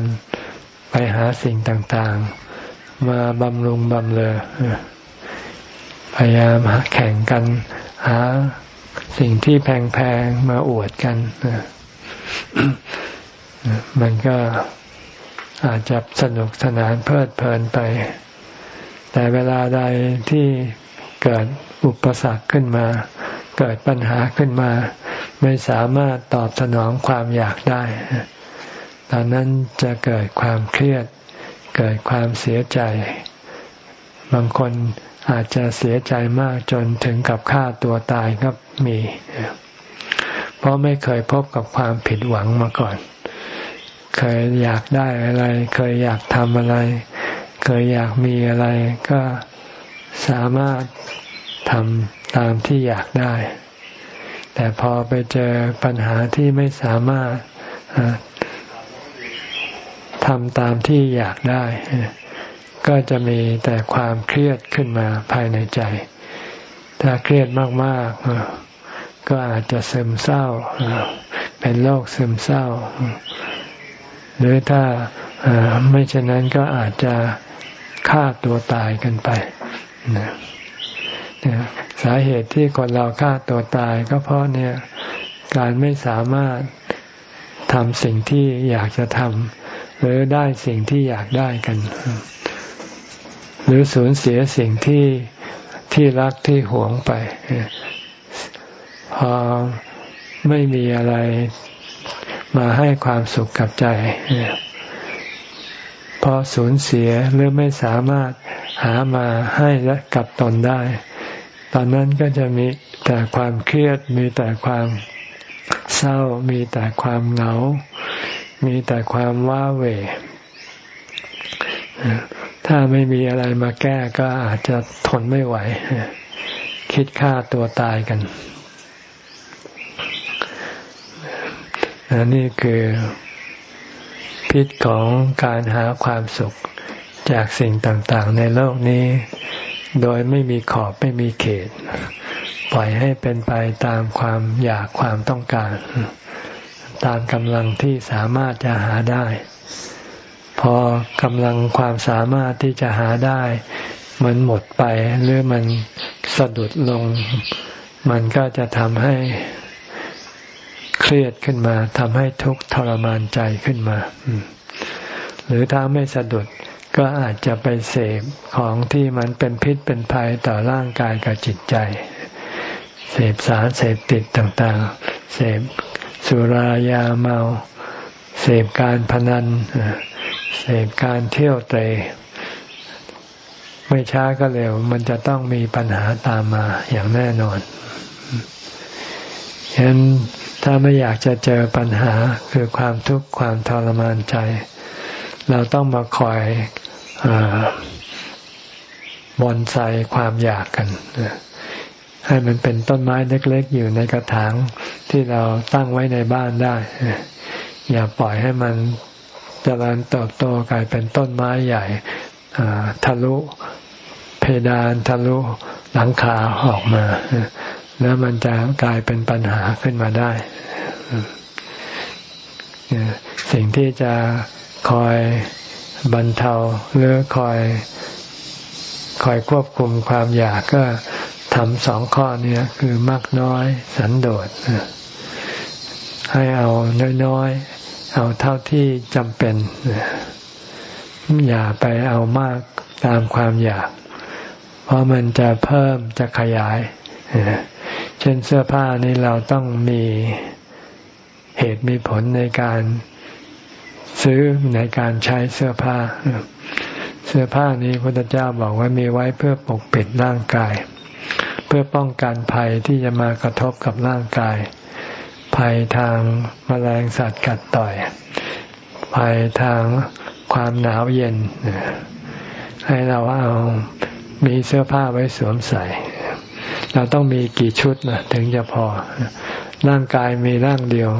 ไปหาสิ่งต่างๆ มาบำรุงบำเรอพยายามแข่งกันหาสิ่งที่แพงๆ มาอวดกันมันก็อาจจะสนุกสนานเพลิดเพลินไป แต่เวลาใดที่เกิดอุปสรรคขึ้นมา เกิดปัญหาขึ้นมา ไม่สามารถตอบสนองความอยากได้ ตอนนั้นจะเกิดความเครียด เกิดความเสียใจ บางคนอาจจะเสียใจมากจนถึงกับฆ่าตัวตายก็มี เพราะไม่เคยพบกับความผิดหวังมาก่อน เคยอยากได้อะไร เคยอยากทำอะไร เคยอยากมีอะไรก็สามารถทำตามที่อยากได้ แต่พอไปเจอปัญหาที่ไม่สามารถทำตามที่อยากได้ ก็จะมีแต่ความเครียดขึ้นมาภายในใจ ถ้าเครียดมากๆ ก็อาจจะซึมเศร้า เป็นโรคซึมเศร้า หรือถ้าไม่เช่นนั้นก็อาจจะ ฆ่าตัวตายกันไปนะสาเหตุที่คนเราฆ่าตัวตายก็เพราะเนี่ยการไม่สามารถททำสิ่งที่อยากจะทำหรือได้สิ่งที่อยากได้กัน หรือสูญเสียสิ่งที่ที่รักที่หวงไปพอไม่มีอะไรมาให้ความสุขกับใจ พอสูญเสียหรือไม่สามารถหามาให้และกับตนได้ ตอนนั้นก็จะมีแต่ความเครียดมีแต่ความเศร้า มีแต่ความเหงา มีแต่ความว้าเหวถ้าไม่มีอะไรมาแก้ก็อาจจะทนไม่ไหว คิดฆ่าตัวตายกันนี่คือ พิษของการหาความสุขจากสิ่งต่างๆ ในโลกนี้ โดยไม่มีขอบไม่มีเขต ปล่อยให้เป็นไปตามความอยากความต้องการ ตามกำลังที่สามารถจะหาได้ พอกำลังความสามารถที่จะหาได้ มันหมดไปหรือมันสะดุดลง มันก็จะทำให้ เครียดขึ้นมาทำให้ทุกข์ทรมานใจขึ้นมา หรือถ้าไม่สะดุดก็อาจจะไปเสพของที่มันเป็นพิษเป็นภัยต่อร่างกายกับจิตใจ เสพสารเสพติดต่างๆ เสพสุรายาเมา เสพการพนัน เสพการเที่ยวเตะไม่ช้าก็เร็ว มันจะต้องมีปัญหาตามมาอย่างแน่นอนฉะนั้น ถ้าไม่อยากจะเจอปัญหาคือความทุกข์ความทรมานใจ เราต้องมาคอยบอนไซความอยากกัน ให้มันเป็นต้นไม้เล็ก ๆ อยู่ในกระถางที่เราตั้งไว้ในบ้านได้ อย่าปล่อยให้มันจเจริญเติบโตกลายเป็นต้นไม้ใหญ่ทะลุเพดานทะลุหลังคาออกมา แล้วมันจะกลายเป็นปัญหาขึ้นมาได้ สิ่งที่จะคอยบรรเทาหรือคอยคอยควบคุมความอยากก็ทำสองข้อนี้คือมากน้อยสันโดษให้เอาน้อยๆ เอาเท่าที่จำเป็น อย่าไปเอามากตามความอยาก เพราะมันจะเพิ่มจะขยาย เช่นเสื้อผ้านี่เราต้องมีเหตุมีผลในการซื้อในการใช้เสื้อผ้า เสื้อผ้านี้พระเจ้าบอกว่ามีไว้เพื่อปกปิดร่างกาย เพื่อป้องกันภัยที่จะมากระทบกับร่างกาย ภัยทางมแมลงสัตว์กัดต่อย ภัยทางความหนาวเย็น ให้เราเอามีเสื้อผ้าไว้สวมใส่ เราต้องมีกี่ชุดนะถึงจะพอ ร่างกายมีร่างเดียว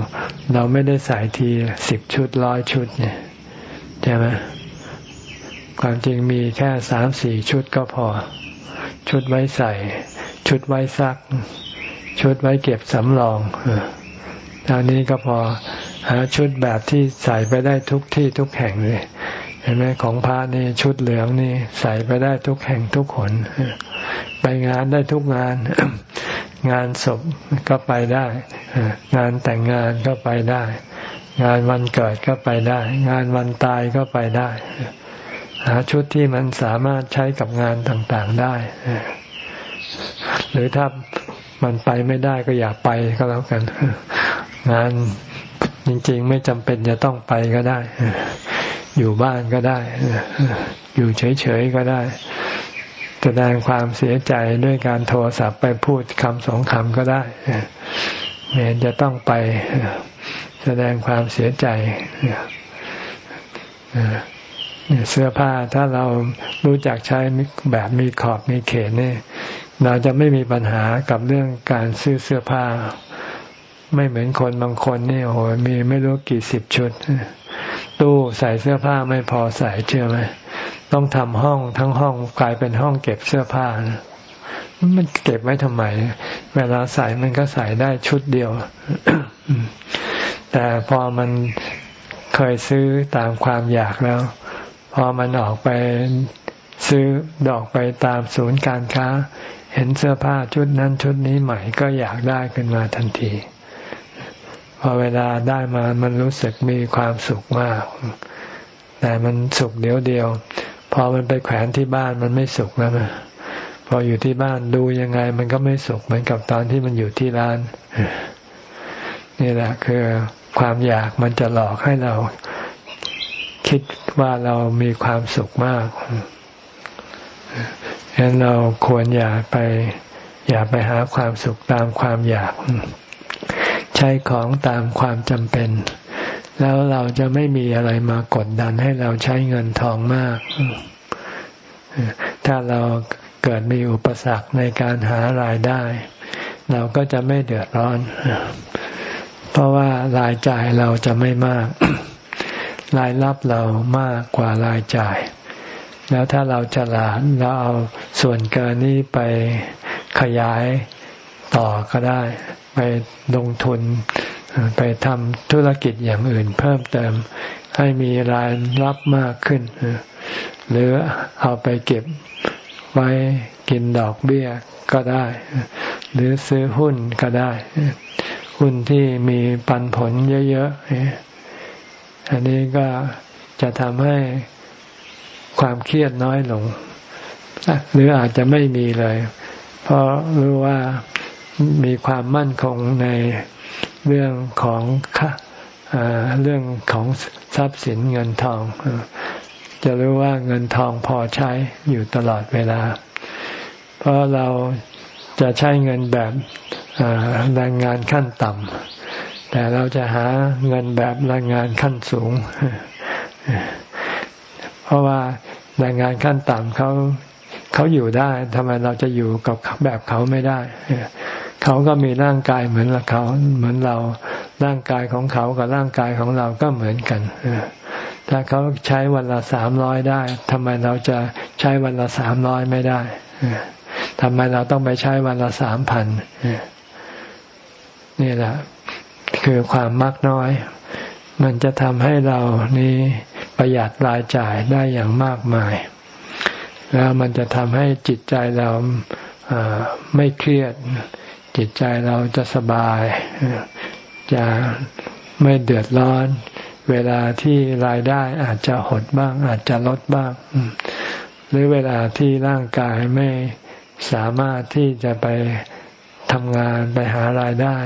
เราไม่ได้ใส่ทีสิบชุดร้อยชุดเนี่ยใช่ไหมความจริงมีแค่สามสี่ชุดก็พอ ชุดไว้ใส่ ชุดไว้ซัก ชุดไว้เก็บสำรองตอนนี้ก็พอหาชุดแบบที่ใส่ไปได้ทุกที่ทุกแห่งเลย เห็นไหมของพระนี่ชุดเหลืองนี่ใส่ไปได้ทุกแห่งทุกคนไปงานได้ทุกงาน งานศพก็ไปได้งานแต่งงานก็ไปได้ งานวันเกิดก็ไปได้ งานวันตายก็ไปได้หาชุดที่มันสามารถใช้กับงานต่างๆได้ หรือถ้ามันไปไม่ได้ก็อย่าไปก็แล้วกัน งาน จริงๆ ไม่จำเป็นจะต้องไปก็ได้ อยู่บ้านก็ได้ อยู่เฉยๆก็ได้แสดงความเสียใจด้วยการโทรศัพท์ไปพูดคำสองคำก็ได้เม่จะต้องไปแสดงความเสียใจเสื้อผ้าถ้าเรารู้จักใช้แบบมีขอบมีเขตนี่เราจะไม่มีปัญหากับเรื่องการซื้อเสื้อผ้า ไม่เหมือนคนบางคนนี่โอ้โหมีไม่รู้กี่สิบชุด ตู้ใส่เสื้อผ้าไม่พอใส่เชื่อไหมต้องทำห้องทั้งห้องกลายเป็นห้องเก็บเสื้อผ้านะมันเก็บไว้ทำไม เวลาใส่มันก็ใส่ได้ชุดเดียว แต่พอมันเคยซื้อตามความอยากแล้ว พอมันออกไปซื้อดอกไปตามศูนย์การค้า เห็นเสื้อผ้าชุดนั้นชุดนี้ใหม่ก็อยากได้ขึ้นมาทันที พอเวลาได้มามันรู้สึกมีความสุขมาก แต่มันสุขเดียวเดียว พอมันไปแขวนที่บ้านมันไม่สุขแล้วนะพออยู่ที่บ้านดูยังไง มันก็ไม่สุขเหมือนกับตอนที่มันอยู่ที่ร้าน นี่แหละคือความอยากมันจะหลอกให้เราคิดว่าเรามีความสุขมากฉะนั้นเราควรอย่าไป อย่าไปหาความสุขตามความอยาก ช้ของตามความจำเป็น แล้วเราจะไม่มีอะไรมากดดันให้เราใช้เงินทองมาก ถ้าเราเกิดมีอุปสรรคในการหารายได้ เราก็จะไม่เดือดร้อน เพราะว่ารายจ่ายเราจะไม่มาก รายรับเรามากกว่ารายจ่าย แล้วถ้าเราฉลาดเราเอาส่วนเกินนี้ไปขยาย ต่อก็ได้ ไปลงทุน ไปทำธุรกิจอย่างอื่นเพิ่มเติม ให้มีรายรับมากขึ้น หรือเอาไปเก็บไว้กินดอกเบี้ยก็ได้ หรือซื้อหุ้นก็ได้ หุ้นที่มีปันผลเยอะๆ อันนี้ก็จะทำให้ความเครียดน้อยลง หรืออาจจะไม่มีเลย เพราะรู้ว่า มีความมั่นคงในเรื่องของเรื่องของทรัพย์สินเงินทอง จะรู้ว่าเงินทองพอใช้อยู่ตลอดเวลา เพราะเราจะใช้เงินแบบแรงงานขั้นต่ำแต่เราจะหาเงินแบบแรงงานขั้นสูง เพราะว่าแรงงานขั้นต่ำเขาเขาอยู่ได้ทำไมเราจะอยู่กับแบบเขาไม่ได้ เขาก็มีร่างกายเหมือนเราเขาเหมือนเราร่างกายของเขากับร่างกายของเราก็เหมือนกันถ้าเขาใช้วันละสามร้อยได้ทำไมเราจะใช้วันละสามร้อยไม่ได้ทำไมเราต้องไปใช้วันละสามพันนี่แหละ คือความมักน้อย มันจะทำให้เรานี้ประหยัดรายจ่ายได้อย่างมากมาย แล้วมันจะทำให้จิตใจเราไม่เครียด จิตใจเราจะสบาย จะไม่เดือดร้อน เวลาที่รายได้อาจจะหดบ้าง อาจจะลดบ้าง หรือเวลาที่ร่างกายไม่สามารถที่จะไปทำงานไปหารายได้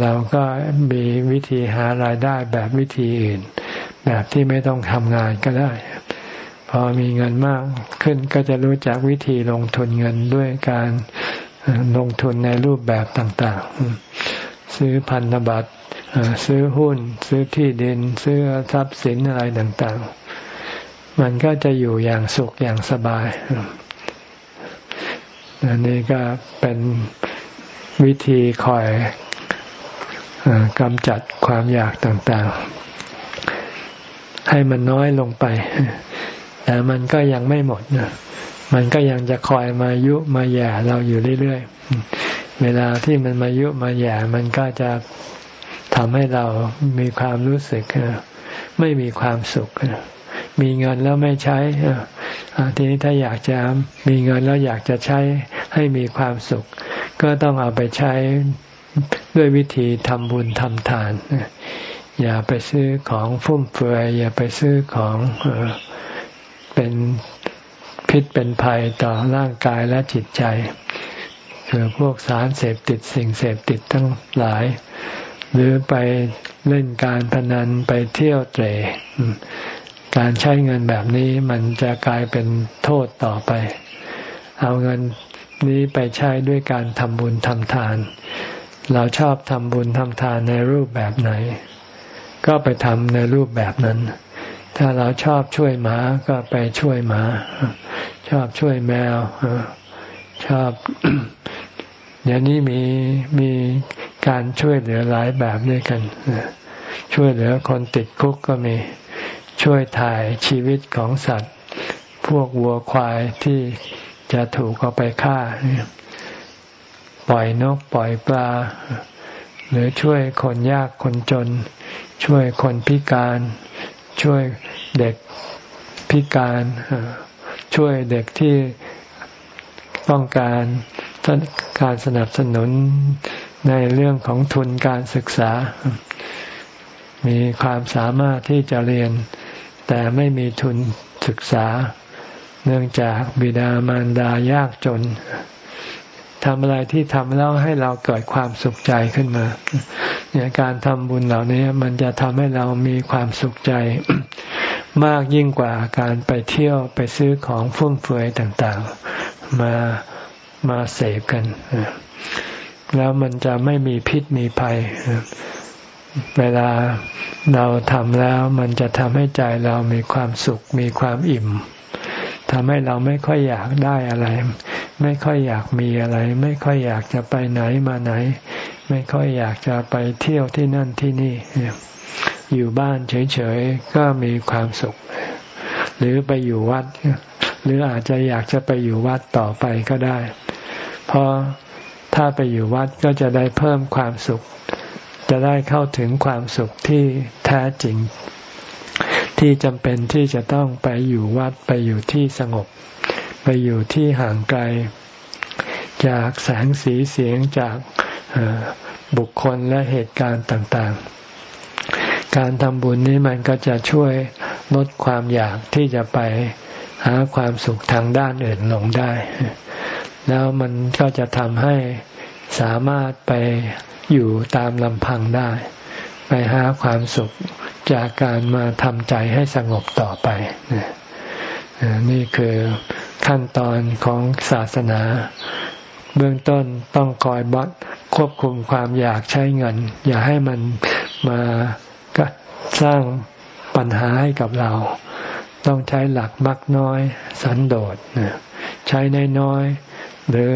เราก็มีวิธีหารายได้แบบวิธีอื่น แบบที่ไม่ต้องทำงานก็ได้ พอมีเงินมากขึ้นก็จะรู้จักวิธีลงทุนเงินด้วยการ ลงทุนในรูปแบบต่างๆ ซื้อพันธบัตรซื้อหุ้น ซื้อที่ดิน ซื้อทรัพย์สินอะไรต่างๆ มันก็จะอยู่อย่างสุขอย่างสบายอันนี้ก็เป็นวิธีคอยกำจัดความอยากต่างๆ ให้มันน้อยลงไป แต่มันก็ยังไม่หมดนะ มันก็ยังจะคอยมายุมาแย่เราอยู่เรื่อยๆ เวลาที่มันมายุมาแย่ มันก็จะทำให้เรามีความรู้สึกไม่มีความสุข มีเงินแล้วไม่ใช้ทีนี้ถ้าอยากจะมีเงินแล้วอยากจะใช้ให้มีความสุข ก็ต้องเอาไปใช้ด้วยวิธีทำบุญทำทาน อย่าไปซื้อของฟุ่มเฟือยอย่าไปซื้อของเป็น พิษเป็นภัยต่อร่างกายและจิตใจ คือพวกสารเสพติดสิ่งเสพติดทั้งหลาย หรือไปเล่นการพนันไปเที่ยวเตะการใช้เงินแบบนี้มันจะกลายเป็นโทษต่อไป เอาเงินนี้ไปใช้ด้วยการทำบุญทำทาน เราชอบทำบุญทำทานในรูปแบบไหน ก็ไปทำในรูปแบบนั้น ถ้าเราชอบช่วยหมาก็ไปช่วยหมา ชอบช่วยแมวชอบอย่างนี้มีมีการช่วยเหลือหลายแบบด้วยกันช่วยเหลือคนติดคุกก็มีช่วยถ่ายชีวิตของสัตว์ พวกวัวควายที่จะถูกเอาไปฆ่า ปล่อยนกปล่อยปลา หรือช่วยคนยากคนจน ช่วยคนพิการ ช่วยเด็กพิการช่วยเด็กที่ต้องการการสนับสนุนในเรื่องของทุนการศึกษา มีความสามารถที่จะเรียน แต่ไม่มีทุนศึกษา เนื่องจากบิดามารดายากจน ทำอะไรที่ทำแล้วให้เราเกิดความสุขใจขึ้นมาเนี่ยการทำบุญเหล่านี้มันจะทำให้เรามีความสุขใจ มากยิ่งกว่าการไปเที่ยวไปซื้อของฟุ่มเฟือยต่างๆ มามาเสพกัน แล้วมันจะไม่มีพิษมีภัย เวลาเราทำแล้วมันจะทำให้ใจเรามีความสุขมีความอิ่มทำให้เราไม่ค่อยอยากได้อะไร ไม่ค่อยอยากมีอะไร ไม่ค่อยอยากจะไปไหนมาไหน ไม่ค่อยอยากจะไปเที่ยวที่นั่นที่นี่ อยู่บ้านเฉยๆก็มีความสุข หรือไปอยู่วัด หรืออาจจะอยากจะไปอยู่วัดต่อไปก็ได้ เพราะถ้าไปอยู่วัดก็จะได้เพิ่มความสุข จะได้เข้าถึงความสุขที่แท้จริง ที่จำเป็นที่จะต้องไปอยู่วัดไปอยู่ที่สงบ ไปอยู่ที่ห่างไกล จากแสงสีเสียงจากบุคคลและเหตุการณ์ต่างๆ การทำบุญนี้มันก็จะช่วยลดความอยากที่จะไปหาความสุขทางด้านอื่นลงได้ แล้วมันก็จะทำให้สามารถไปอยู่ตามลำพังได้ ไปหาความสุขจากการมาทำใจให้สงบต่อไป นี่คือ ขั้นตอนของศาสนา เบื้องต้นต้องคอยบัดควบคุมความอยากใช้เงิน อย่าให้มันมาสร้างปัญหาให้กับเรา ต้องใช้หลักมักน้อย สันโดษใช้น้อยหรือ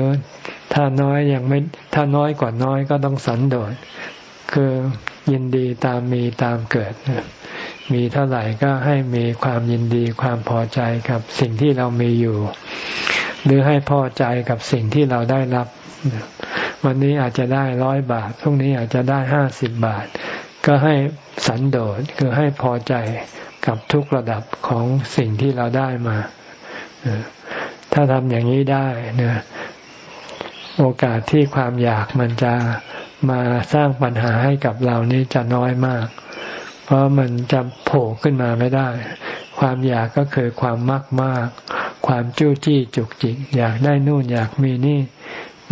ถ้าน้อยยังไม่ถ้าน้อยกว่าน้อยก็ต้องสันโดษคือยินดีตามมีตามเกิด มีเท่าไหร่ก็ให้มีความยินดีความพอใจกับสิ่งที่เรามีอยู่ หรือให้พอใจกับสิ่งที่เราได้รับ วันนี้อาจจะได้ร้อยบาทพรุ่งนี้อาจจะได้ห้าสิบบาท ก็ให้สันโดษคือให้พอใจกับทุกระดับของสิ่งที่เราได้มา ถ้าทำอย่างนี้ได้นี่ยโอกาสที่ความอยากมันจะมาสร้างปัญหาให้กับเรานี้จะน้อยมาก เพราะมันจะโผล่ขึ้นมาไม่ได้ ความอยากก็คือความมากมากความจู้จี้จุกจิก อยากได้นู่นอยากมีนี่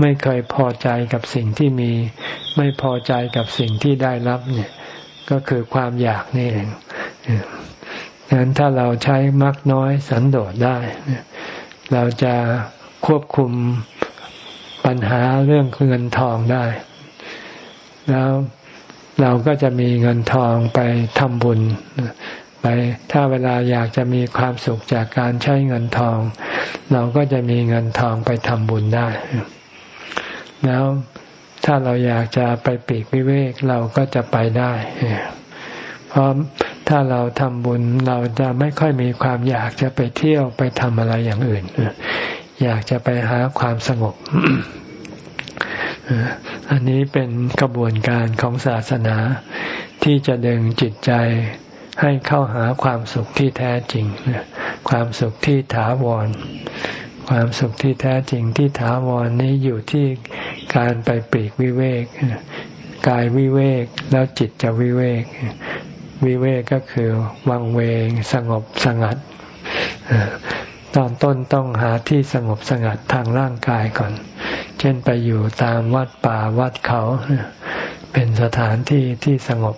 ไม่เคยพอใจกับสิ่งที่มี ไม่พอใจกับสิ่งที่ได้รับเนี่ย ก็คือความอยากนี่เองดังนั้นถ้าเราใช้มักน้อยสันโดษได้ เราจะควบคุมปัญหาเรื่องเงินทองได้ แล้ว เราก็จะมีเงินทองไปทำบุญไปถ้าเวลาอยากจะมีความสุขจากการใช้เงินทอง เราก็จะมีเงินทองไปทำบุญได้ แล้วถ้าเราอยากจะไปปีกวิเวกเราก็จะไปได้ เพราะถ้าเราทำบุญเราจะไม่ค่อยมีความอยากจะไปเที่ยวไปทำอะไรอย่างอื่น อยากจะไปหาความสงบ อันนี้เป็นกระบวนการของศาสนาที่จะดึงจิตใจให้เข้าหาความสุขที่แท้จริง ความสุขที่ถาวร ความสุขที่แท้จริงที่ถาวรนี้อยู่ที่การไปปีกวิเวก กายวิเวกแล้วจิตจะวิเวก วิเวกก็คือวังเวง สงบสงัด ตอนต้นต้องหาที่สงบสงัดทางร่างกายก่อน เช่นไปอยู่ตามวัดป่าวัดเขา เป็นสถานที่ที่สงบ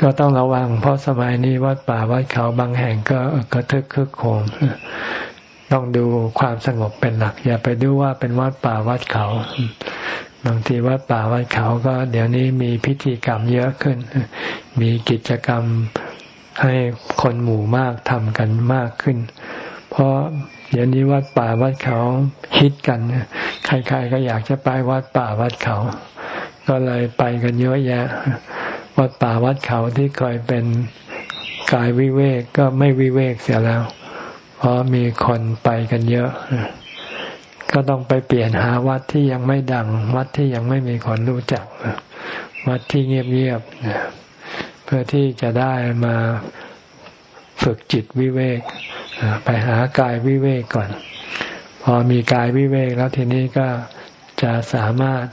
ก็ต้องระวัง เพราะสมัยนี้วัดป่าวัดเขาบางแห่งก็กระทึกคึกโคมต้องดูความสงบเป็นหลัก อย่าไปดูว่าเป็นวัดป่าวัดเขาบางทีวัดป่าวัดเขาก็เดี๋ยวนี้มีพิธีกรรมเยอะขึ้น มีกิจกรรม ให้คนหมู่มากทำกันมากขึ้น เพราะเดี๋ยวนี้วัดป่าวัดเขาฮิตกัน ใครๆก็อยากจะไปวัดป่าวัดเขา ก็เลยไปกันเยอะแยะ วัดป่าวัดเขาที่เคยเป็นกายวิเวกก็ไม่วิเวกเสียแล้ว เพราะมีคนไปกันเยอะ ก็ต้องไปเปลี่ยนหาวัดที่ยังไม่ดัง วัดที่ยังไม่มีคนรู้จัก วัดที่เงียบๆ พื่อที่จะได้มาฝึกจิตวิเวกไปหากายวิเวกก่อน พอมีกายวิเวกแล้วทีนี้ก็จะสามารถ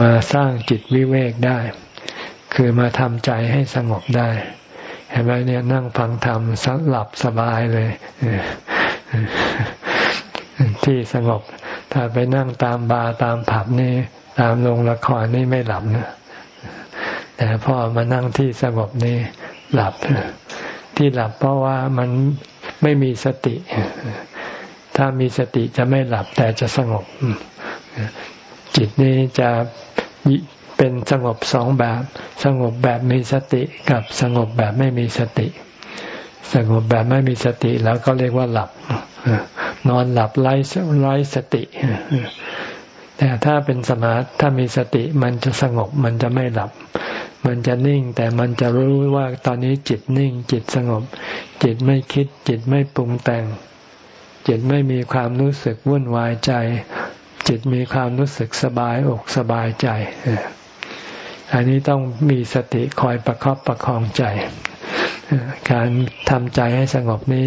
มาสร้างจิตวิเวกได้ คือมาทำใจให้สงบได้เห็นไหมเนี่ยนั่งฟังธรรมสัหลับสบายเลยที่สงบ ถ้าไปนั่งตามบาร์ตามผับนี่ ตามโรงละครนี่ไม่หลับนะ แต่พอมานั่งที่สงบนี่หลับ ที่หลับเพราะว่ามันไม่มีสติ ถ้ามีสติจะไม่หลับแต่จะสงบ จิตนี้จะเป็นสงบสองแบบ สงบแบบมีสติกับสงบแบบไม่มีสติ สงบแบบไม่มีสติแล้วก็เรียกว่าหลับนอนหลับไร้ไร้สติ แต่ถ้าเป็นสมาธิถ้ามีสติมันจะสงบมันจะไม่หลับ มันจะนิ่ง แต่มันจะรู้ว่าตอนนี้จิตนิ่ง จิตสงบ จิตไม่คิด จิตไม่ปรุงแต่ง จิตไม่มีความรู้สึกวุ่นวายใจ จิตมีความรู้สึกสบายอกสบายใจ อันนี้ต้องมีสติคอยประครับประคองใจ การทำใจให้สงบนี้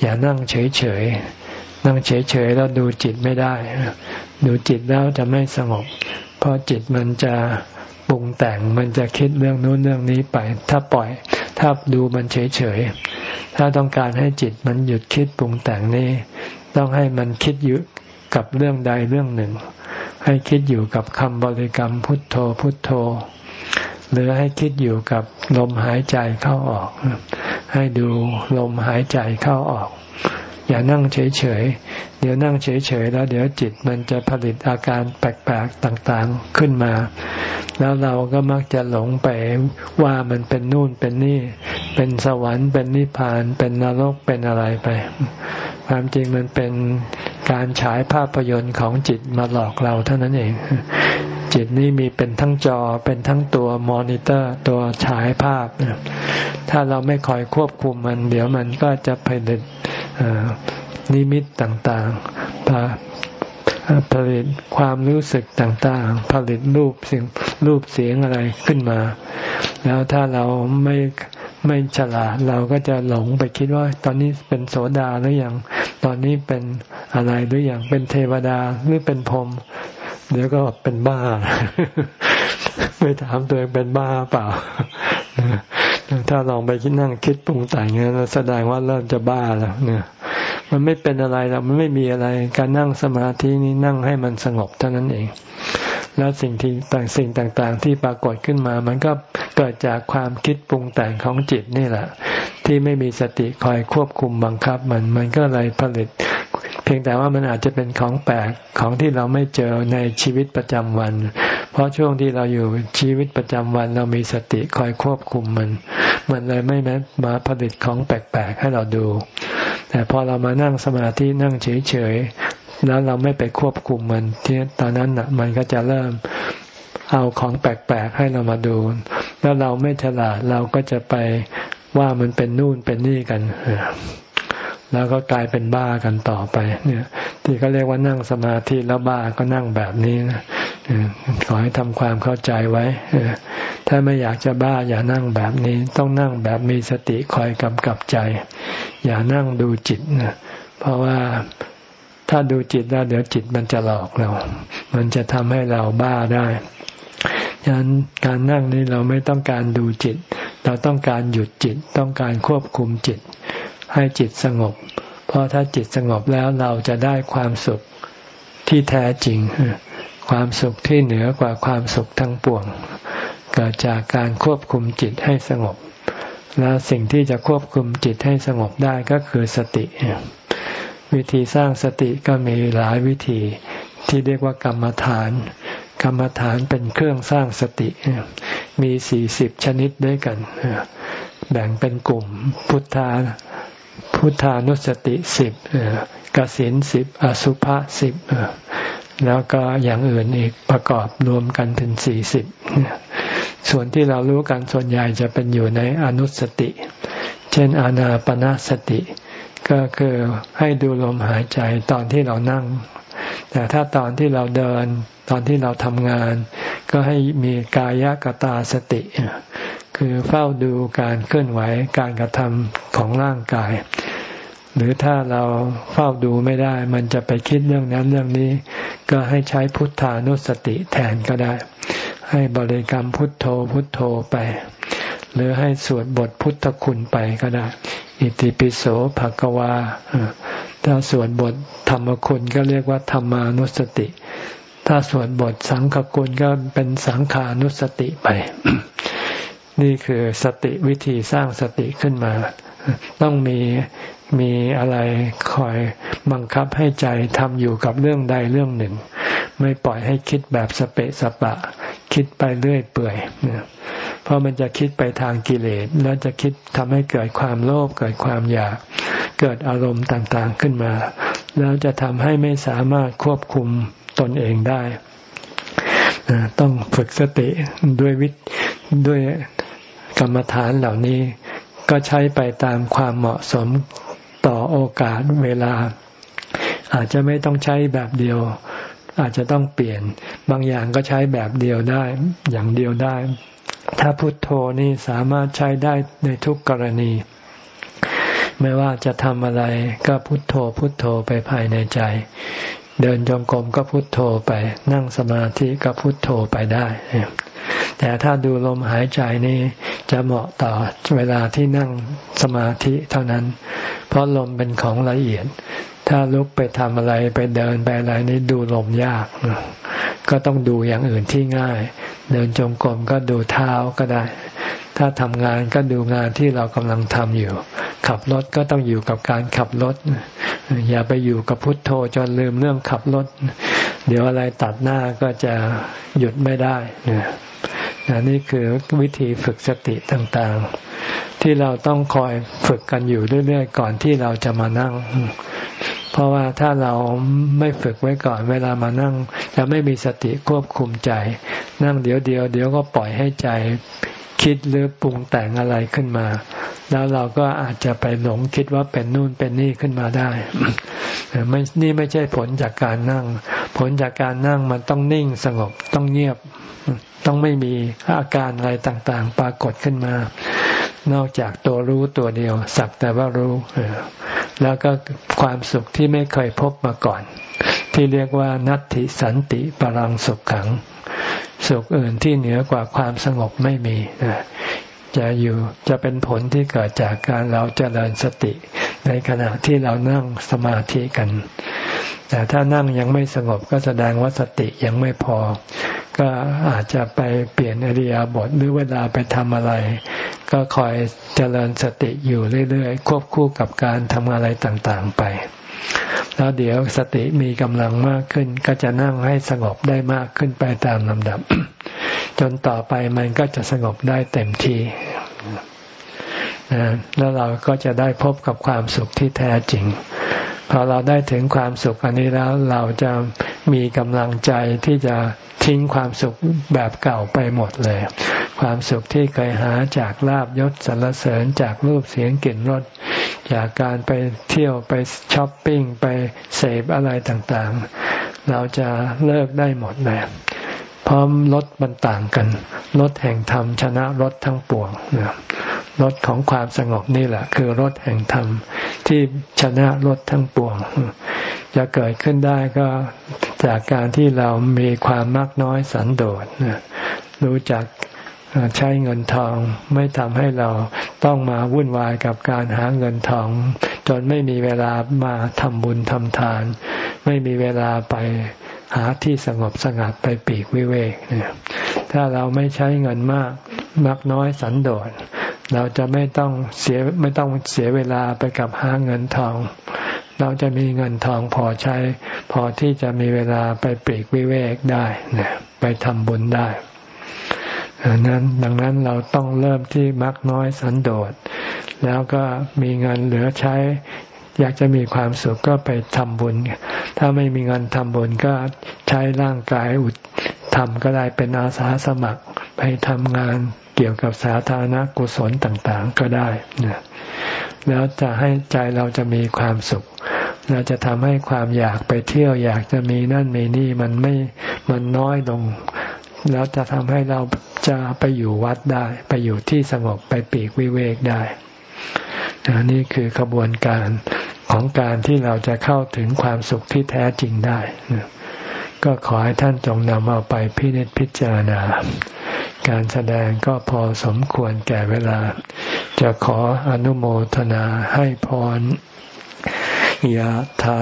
อย่านั่งเฉยๆ นั่งเฉยๆแล้วดูจิตไม่ได้ ดูจิตแล้วจะไม่สงบ เพราะจิตมันจะปรุงแต่งมันจะคิดเรื่องนู้นเรื่องนี้ไป ถ้าปล่อย ถ้าดูมันเฉยๆถ้าต้องการให้จิตมันหยุดคิดปรุงแต่งนี้ ต้องให้มันคิดอยู่กับเรื่องใดเรื่องหนึ่ง ให้คิดอยู่กับคำบริกรรมพุทโธพุทโธ หรือให้คิดอยู่กับลมหายใจเข้าออก ให้ดูลมหายใจเข้าออก อย่านั่งเฉยๆ เดี๋ยวนั่งเฉยๆ แล้วเดี๋ยวจิตมันจะผลิตอาการแปลกๆต่างๆขึ้นมา แล้วเราก็มักจะหลงไปว่ามันเป็นนู่นเป็นนี่ เป็นสวรรค์เป็นนิพพาน เป็นนรกเป็นอะไรไป ความจริงมันเป็นการฉายภาพยนตร์ของจิตมาหลอกเราเท่านั้นเอง จิตนี้มีเป็นทั้งจอเป็นทั้งตัวมอนิเตอร์ ตัวฉายภาพ ถ้าเราไม่คอยควบคุมมัน เดี๋ยวมันก็จะผลิต นิมิตต่างๆผลิตความรู้สึกต่างๆ ผลิตรูปสิ่งรูปเสียงอะไรขึ้นมา แล้วถ้าเราไม่ไม่ฉลาดเราก็จะหลงไปคิดว่า ตอนนี้เป็นโสดาหรือยัง ตอนนี้เป็นอะไรหรือยัง เป็นเทวดาหรือเป็นพรหม เดี๋ยวก็เป็นบ้า ไม่ถามตัวเองเป็นบ้าเปล่า ถ้าลองไปคิดนั่งคิดปรุงแต่งเงี้ยแสดงว่าเริ่มจะบ้าแล้วเนี่ย มันไม่เป็นอะไรแล้วมันไม่มีอะไร การนั่งสมาธินี้นั่งให้มันสงบเท่านั้นเอง แล้วสิ่งที่ต่างสิ่งต่างๆ ที่ปรากฏขึ้นมา มันก็เกิดจากความคิดปรุงแต่งของจิตนี่แหละ ที่ไม่มีสติคอยควบคุมบังคับมัน มันก็เลยผลิต เพียงแต่ว่ามันอาจจะเป็นของแปลกของที่เราไม่เจอในชีวิตประจำวัน เพราะช่วงที่เราอยู่ชีวิตประจำวันเรามีสติคอยควบคุมมัน มันเลยไม่แม้มาผลิตของแปลกๆให้เราดู แต่พอเรามานั่งสมาธินั่งเฉยๆแล้วเราไม่ไปควบคุมมันที่ตอนนั้นน่ะมันก็จะเริ่มเอาของแปลกๆให้เรามาดู แล้วเราไม่ฉลาดเราก็จะไปว่ามันเป็นนู่นเป็นนี่กัน แล้วก็กลายเป็นบ้ากันต่อไป เนี่ย ที่เขาเรียกว่านั่งสมาธิแล้วบ้าก็นั่งแบบนี้นะขอให้ทำความเข้าใจไว้ถ้าไม่อยากจะบ้าอย่านั่งแบบนี้ ต้องนั่งแบบมีสติคอยกำกับใจ อย่านั่งดูจิตนะเพราะว่าถ้าดูจิตแล้วเดี๋ยวจิตมันจะหลอกเรา มันจะทำให้เราบ้าได้ฉะนั้นการนั่งนี้เราไม่ต้องการดูจิต เราต้องการหยุดจิต ต้องการควบคุมจิต ให้จิตสงบ เพราะถ้าจิตสงบแล้วเราจะได้ความสุขที่แท้จริง ความสุขที่เหนือกว่าความสุขทั้งปวง เกิดจากการควบคุมจิตให้สงบ และสิ่งที่จะควบคุมจิตให้สงบได้ก็คือสติ วิธีสร้างสติก็มีหลายวิธีที่เรียกว่ากรรมฐาน กรรมฐานเป็นเครื่องสร้างสติ มีสี่สิบชนิดด้วยกัน แบ่งเป็นกลุ่มพุทธา พุทธานุสติสิบกสินสิบอสุภะสิบแล้วก็อย่างอื่นอีกประกอบรวมกันถึงสี่สิบส่วนที่เรารู้กันส่วนใหญ่จะเป็นอยู่ในอนุสติ เช่นอานาปนาสติ ก็คือให้ดูลมหายใจตอนที่เรานั่ง แต่ถ้าตอนที่เราเดิน ตอนที่เราทำงาน ก็ให้มีกายกตาสติ คือเฝ้าดูการเคลื่อนไหวการกระทำของร่างกาย หรือถ้าเราเฝ้าดูไม่ได้ มันจะไปคิดเรื่องนั้นเรื่องนี้ ก็ให้ใช้พุทธานุสติแทนก็ได้ ให้บริกรรมพุทโธพุทโธไป หรือให้สวดบทพุทธคุณไปก็ได้ อิติปิโสภะกวาถ้าสวดบทธรรมคุณก็เรียกว่าธรรมานุสติถ้าสวดบทสังฆคุณก็เป็นสังขานุสติไป นี่คือสติวิธีสร้างสติขึ้นมา ต้องมีมีอะไรคอยบังคับให้ใจทำอยู่กับเรื่องใดเรื่องหนึ่ง ไม่ปล่อยให้คิดแบบสเปะสปะ คิดไปเรื่อยเปื่อยเพราะมันจะคิดไปทางกิเลสแล้วจะคิดทำให้เกิดความโลภเกิดความอยาก เกิดอารมณ์ต่างๆขึ้นมา แล้วจะทำให้ไม่สามารถควบคุมตนเองได้ต้องฝึกสติด้วยวิด้วย กรรมฐานเหล่านี้ก็ใช้ไปตามความเหมาะสมต่อโอกาสเวลา อาจจะไม่ต้องใช้แบบเดียว อาจจะต้องเปลี่ยนบางอย่างก็ใช้แบบเดียวได้ อย่างเดียวได้ ถ้าพุทโธนี่สามารถใช้ได้ในทุกกรณี ไม่ว่าจะทำอะไรก็พุทโธพุทโธไปภายในใจ เดินจงกรมก็พุทโธไป นั่งสมาธิก็พุทโธไปได้ แต่ถ้าดูลมหายใจนี่จะเหมาะต่อเวลาที่นั่งสมาธิเท่านั้น เพราะลมเป็นของละเอียด ถ้าลุกไปทำอะไรไปเดินไปอะไรนี่ดูลมยาก ก็ต้องดูอย่างอื่นที่ง่าย เดินจงกรมก็ดูเท้าก็ได้ ถ้าทำงานก็ดูงานที่เรากำลังทำอยู่ ขับรถก็ต้องอยู่กับการขับรถ อย่าไปอยู่กับพุทโธจนลืมเรื่องขับรถ เดี๋ยวอะไรตัดหน้าก็จะหยุดไม่ได้นี่คือวิธีฝึกสติต่างๆ ที่เราต้องคอยฝึกกันอยู่เรื่อยๆ ก่อนที่เราจะมานั่ง เพราะว่าถ้าเราไม่ฝึกไว้ก่อนเวลามานั่ง จะไม่มีสติควบคุมใจ นั่งเดี๋ยวเดียวเดี๋ยวก็ปล่อยให้ใจ คิดหรือปรุงแต่งอะไรขึ้นมา แล้วเราก็อาจจะไปหลงคิดว่าเป็นนู่นเป็นนี่ขึ้นมาได้ไม่นี่ไม่ใช่ผลจากการนั่ง ผลจากการนั่งมันต้องนิ่งสงบต้องเงียบ ต้องไม่มีอาการอะไรต่างๆ ปรากฏขึ้นมา นอกจากตัวรู้ตัวเดียว สักแต่ว่ารู้แล้วก็ความสุขที่ไม่เคยพบมาก่อน ที่เรียกว่านัตติสันติปรังสุขขัง สุขอื่นที่เหนือกว่าความสงบไม่มีจะอยู่จะเป็นผลที่เกิดจากการเราเจริญสติ ในขณะที่เรานั่งสมาธิกัน แต่ถ้านั่งยังไม่สงบก็แสดงว่าสติยังไม่พอ ก็อาจจะไปเปลี่ยนอริยาบทหรือเวลาไปทำอะไร ก็คอยเจริญสติอยู่เรื่อยๆควบคู่กับการทำอะไรต่างๆไป แล้วเดี๋ยวสติมีกำลังมากขึ้น ก็จะนั่งให้สงบได้มากขึ้นไปตามลำดับ จนต่อไปมันก็จะสงบได้เต็มที่แล้วเราก็จะได้พบกับความสุขที่แท้จริง พอเราได้ถึงความสุขอันนี้แล้วเราจะ มีกำลังใจที่จะทิ้งความสุขแบบเก่าไปหมดเลย ความสุขที่เคยหาจากลาบยศสรรเสริญจากรูปเสียงกลิ่นรสจากการไปเที่ยวไปช้อปปิ้งไปเสพอะไรต่างๆ เราจะเลิกได้หมดเลยพร้อมรถมันต่างกันรถแห่งธรรมชนะรถทั้งปวงร ถของความสงบนี่แหละ คือรถแห่งธรรมที่ชนะรถทั้งปวง จะเกิดขึ้นได้ก็จากการที่เรามีความมากน้อยสันโดษรู้จักใช้เงินทองไม่ทำให้เราต้องมาวุ่นวายกับการหาเงินทอง จนไม่มีเวลามาทำบุญทำทาน ไม่มีเวลาไปหาที่สงบสงัดไปปีกวิเวกถ้าเราไม่ใช้เงินมากมากน้อยสันโดษ เราจะไม่ต้องเสียไม่ต้องเสียเวลาไปกับหาเงินทอง เราจะมีเงินทองพอใช้ พอที่จะมีเวลาไปปีกวิเวกได้นไปทำบุญได้นั้นดังนั้นเราต้องเริ่มที่มักน้อยสันโดษ แล้วก็มีเงินเหลือใช้ อยากจะมีความสุขก็ไปทำบุญ ถ้าไม่มีเงินทำบุญก็ใช้ร่างกายอุดทำก็ได้เป็นอาสาสมัครไปทำงาน เกี่ยวกับสาธารณกุศลต่างๆ ก็ได้นะแล้วจะให้ใจเราจะมีความสุข เราจะทำให้ความอยากไปเที่ยวอยากจะมีนั่นมีนี่มันไม่มันน้อยลง แล้วจะทำให้เราจะไปอยู่วัดได้ ไปอยู่ที่สงบไปปีกวิเวกได้นี่คือขบวนการของการที่เราจะเข้าถึงความสุขที่แท้จริงได้ ก็ขอให้ท่านจงนำเอาไปพินิจพิจารณา การแสดงก็พอสมควรแก่เวลา จะขออนุโมทนาให้พร ยะถา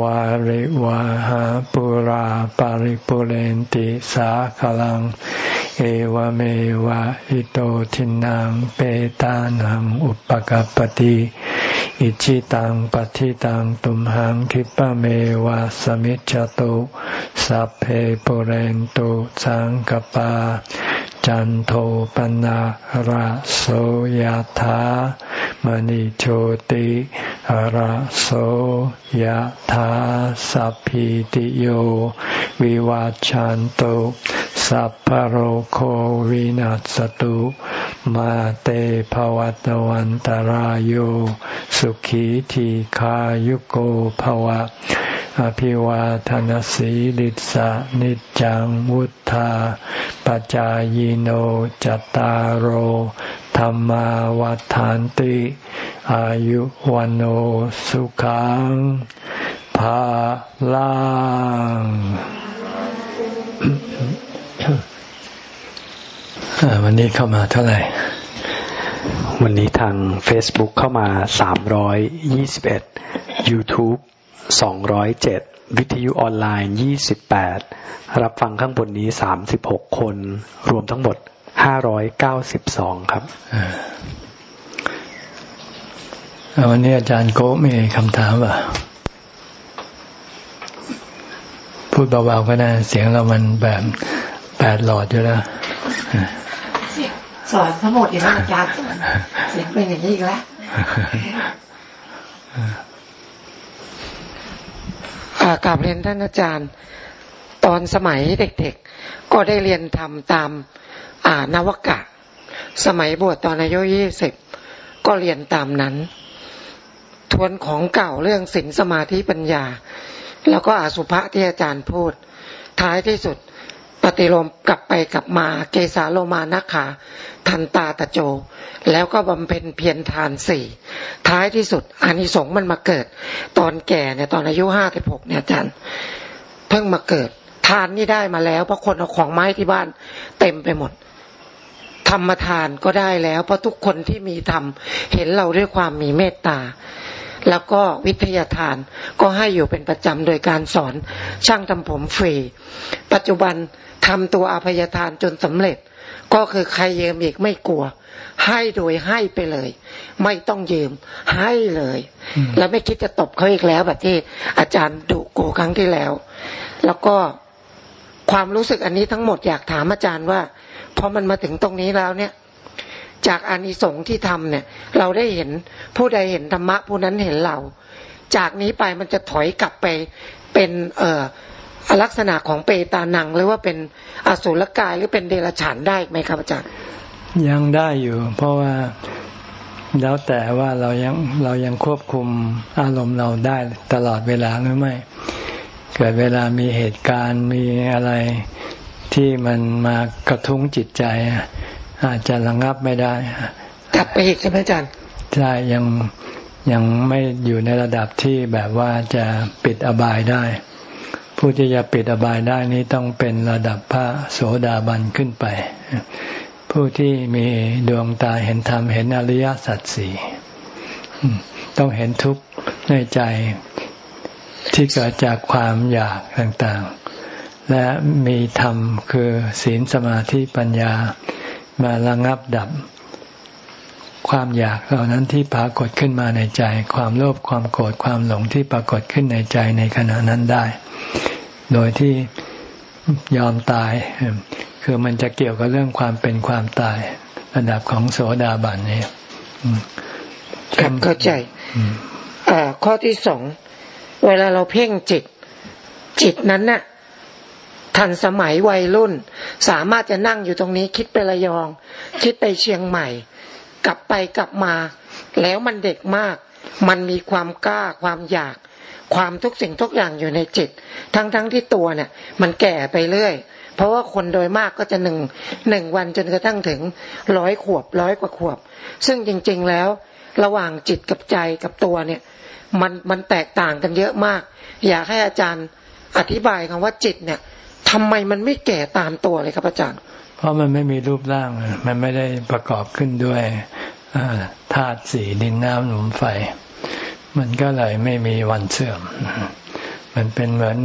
วาริวาหาปุราปาริปุเรนติสาขลัง เอวเมวะอิโตทินังเปตานังอุปกัปติอิชิตังปฏิตังตุมหังคิปะเมวะสมิจจตุสัพเพปุเรนตุสังกปา จันโทปนะระโสยธามณิโชติระโสยธาสัพพิติโย วิวาจันโตสัพพโรโควินัสตุ มาเตภวัตวันตารโยสุขีทีขายุโกภวะ อภิวาทนสีลิสะนิจังวุธาปจายโนจตารโหธรรมวาทานติ อายุวันโอสุขังภาลังวันนี้เข้ามาเท่าไหร่ วันนี้ทาง Facebook เข้ามา 321 YouTube 207 วิทยุออนไลน์ 28 รับฟังข้างบนนี้ 36 คน รวมทั้งหมด 592 ครับ วันนี้อาจารย์โก้มีคำถามป่ะ พูดเบาๆก็ได้เสียงเรามันแบบแปดหลอดอยู่แล้วสอนทั้งหมดอีกแล้วอาจารย์เสียงเป็นอย่างนี้อีกแล้ว กลับเรียนท่านอาจารย์ ตอนสมัยเด็กๆ ก็ได้เรียนทำตามอ่านวกะ สมัยบวชตอนอายุยี่สิบก็เรียนตามนั้น ทวนของเก่าเรื่องศีลสมาธิปัญญา แล้วก็อาสุภะที่อาจารย์พูด ท้ายที่สุด ปฏิโลมกลับไปกลับมาเกสาโลมานักขา ทันตาตะโจ แล้วก็บำเพ็ญเพียรทานสี่ท้ายที่สุดอานิสงส์มันมาเกิด ตอนแก่เนี่ยตอนอายุห้าสิบหกเนี่ยอาจารย์เพิ่งมาเกิด ทานนี่ได้มาแล้วเพราะคนเอาของไม้ที่บ้านเต็มไปหมดธรรมทานก็ได้แล้ว เพราะทุกคนที่มีธรรมเห็นเราด้วยความมีเมตตา แล้วก็วิทยาทานก็ให้อยู่เป็นประจำโดยการสอนช่างทำผมฟรี ปัจจุบัน ทำตัวอภัยทานจนสำเร็จ ก็คือใครยืมอีกไม่กลัว ให้โดยให้ไปเลย ไม่ต้องยืมให้เลย แล้วไม่คิดจะตบเขาอีกแล้วแบบที่อาจารย์ดุโกครั้งที่แล้ว แล้วก็ความรู้สึกอันนี้ทั้งหมดอยากถามอาจารย์ว่าพอมันมาถึงตรงนี้แล้วเนี่ย จากอานิสงส์ที่ทำเนี่ย เราได้เห็นผู้ใดเห็นธรรมะผู้นั้นเห็นเรา จากนี้ไปมันจะถอยกลับไปเป็น เอ่อ ลักษณะของเปตานังหรือว่าเป็นอสุรกายหรือเป็นเดรัจฉานได้ไหมครับอาจารย์ ยังได้อยู่ เพราะว่าแล้วแต่ว่าเรายังเรายังควบคุมอารมณ์เราได้ตลอดเวลาหรือไม่ เกิดเวลามีเหตุการณ์มีอะไรที่มันมากระทุ้งจิตใจ อาจจะระงับไม่ได้กลับไปอีกใช่ไหมอาจารย์ใช่ยังยังไม่อยู่ในระดับที่แบบว่าจะปิดอบายได้ ผู้ที่จะปิดอบายได้นี้ต้องเป็นระดับพระโสดาบันขึ้นไป ผู้ที่มีดวงตาเห็นธรรมเห็นอริยสัจสี่ต้องเห็นทุกข์ในใจที่เกิดจากความอยากต่างๆ และมีธรรมคือศีลสมาธิปัญญามาระงับดับ ความอยากเหล่านั้นที่ปรากฏขึ้นมาในใจ ความโลภความโกรธความหลงที่ปรากฏขึ้นในใจในขณะนั้นได้ โดยที่ยอมตาย คือมันจะเกี่ยวกับเรื่องความเป็นความตาย ระดับของโสดาบันนี่ครับเข้าใจอ่าข้อที่สองเวลาเราเพ่งจิต จิตนั้นน่ะทันสมัยวัยรุ่น สามารถจะนั่งอยู่ตรงนี้คิดไประยอง คิดไปเชียงใหม่ กลับไปกลับมา แล้วมันเด็กมาก มันมีความกล้าความอยาก ความทุกสิ่งทุกอย่างอยู่ในจิต ทั้งๆทที่ตัวเนี่ย มันแก่ไปเรื่อย เพราะว่าคนโดยมากก็จะหนึ่งหนึ่งวันจนกระทั่งถึงร้อยขวบร้อยกว่าขวบ ซึ่งจริงๆแล้วระหว่างจิตกับใจกับตัวเนี่ย มันมันแตกต่างกันเยอะมาก อยากให้อาจารย์อธิบายคำว่าจิตเนี่ยทำไมมันไม่แก่ตามตัวเลยครับอาจารย์ เพราะมันไม่มีรูปร่าง มันไม่ได้ประกอบขึ้นด้วยธาตุสีดินน้ำหนุมไฟ มันก็เลยไม่มีวันเสื่อม มันเป็นเหมือน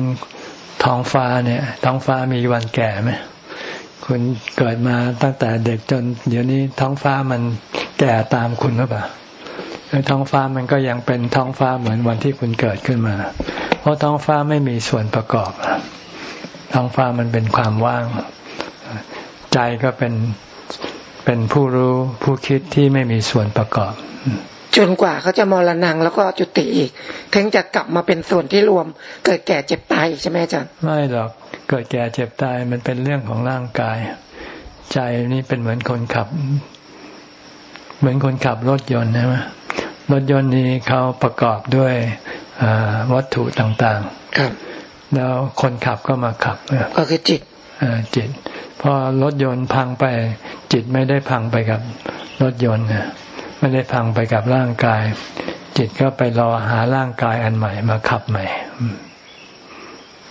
ท้องฟ้าเนี่ย ท้องฟ้ามีวันแก่ไหมคุณเกิดมาตั้งแต่เด็กจน เดี๋ยวนี้ท้องฟ้ามันแก่ตามคุณหรือเปล่าท้องฟ้ามันก็ยังเป็นท้องฟ้าเหมือนวันที่คุณเกิดขึ้นมา เพราะท้องฟ้าไม่มีส่วนประกอบ ท้องฟ้ามันเป็นความว่าง ใจก็เป็นเป็นผู้รู้ผู้คิดที่ไม่มีส่วนประกอบ จนกว่าเขาจะมรณงแล้วก็จุติอีก ถึงจะกลับมาเป็นส่วนที่รวม เกิดแก่เจ็บตายใช่ไหมอาจารย์ไม่หรอกเกิดแก่เจ็บตายมันเป็นเรื่องของร่างกาย ใจนี่เป็นเหมือนคนขับ เหมือนคนขับรถยนต์ใช่ไหมรถยนต์นี้เขาประกอบด้วยวัตถุต่างๆ ครับ แล้วคนขับก็มาขับ ก็คือจิตจิต พอรถยนต์พังไป จิตไม่ได้พังไปกับรถยนต์ไม่ได้พังไปกับร่างกาย จิตก็ไปรอหาร่างกายอันใหม่มาขับใหม่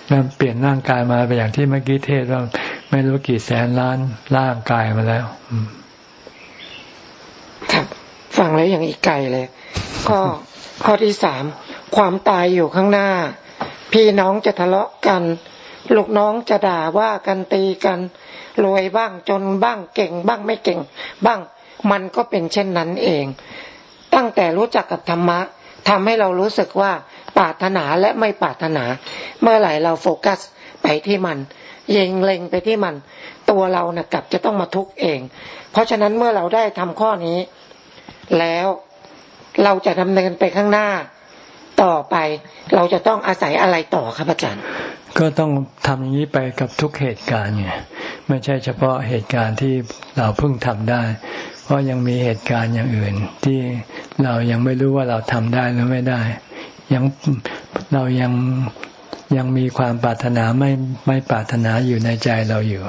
แล้วเปลี่ยนร่างกายมาไปอย่างที่เมื่อกี้เทศว่าไม่รู้กี่แสนล้านร่างกายมาแล้วครับฟังแล้วอย่างอีกไกลเลยข้อข้อที่สามความตายอยู่ข้างหน้า พี่น้องจะทะเลาะกัน ลูกน้องจะด่าว่ากันตีกัน รวยบ้างจนบ้างเก่ง บ้างไม่เก่ง บ้างมันก็เป็นเช่นนั้นเอง ตั้งแต่รู้จักกับธรรมะทำให้เรารู้สึกว่าปรารถนาและไม่ปรารถนา เมื่อไหร่เราโฟกัสไปที่มัน เยงเล็งไปที่มัน ตัวเรานะ่ะกลับจะต้องมาทุกข์เอง เพราะฉะนั้นเมื่อเราได้ทำข้อนี้ แล้วเราจะดำเนินไปข้างหน้า ต่อไปเราจะต้องอาศัยอะไรต่อครับอาจารย์ ก็ต้องทำอย่างนี้ไปกับทุกเหตุการณ์ไงไม่ใช่เฉพาะเหตุการณ์ที่เราเพิ่งทำได้ เพราะยังมีเหตุการณ์อย่างอื่น ที่เรายังไม่รู้ว่าเราทำได้หรือไม่ได้ ยังเรายังยังมีความปรารถนาไม่ไม่ปรารถนาอยู่ในใจเราอยู่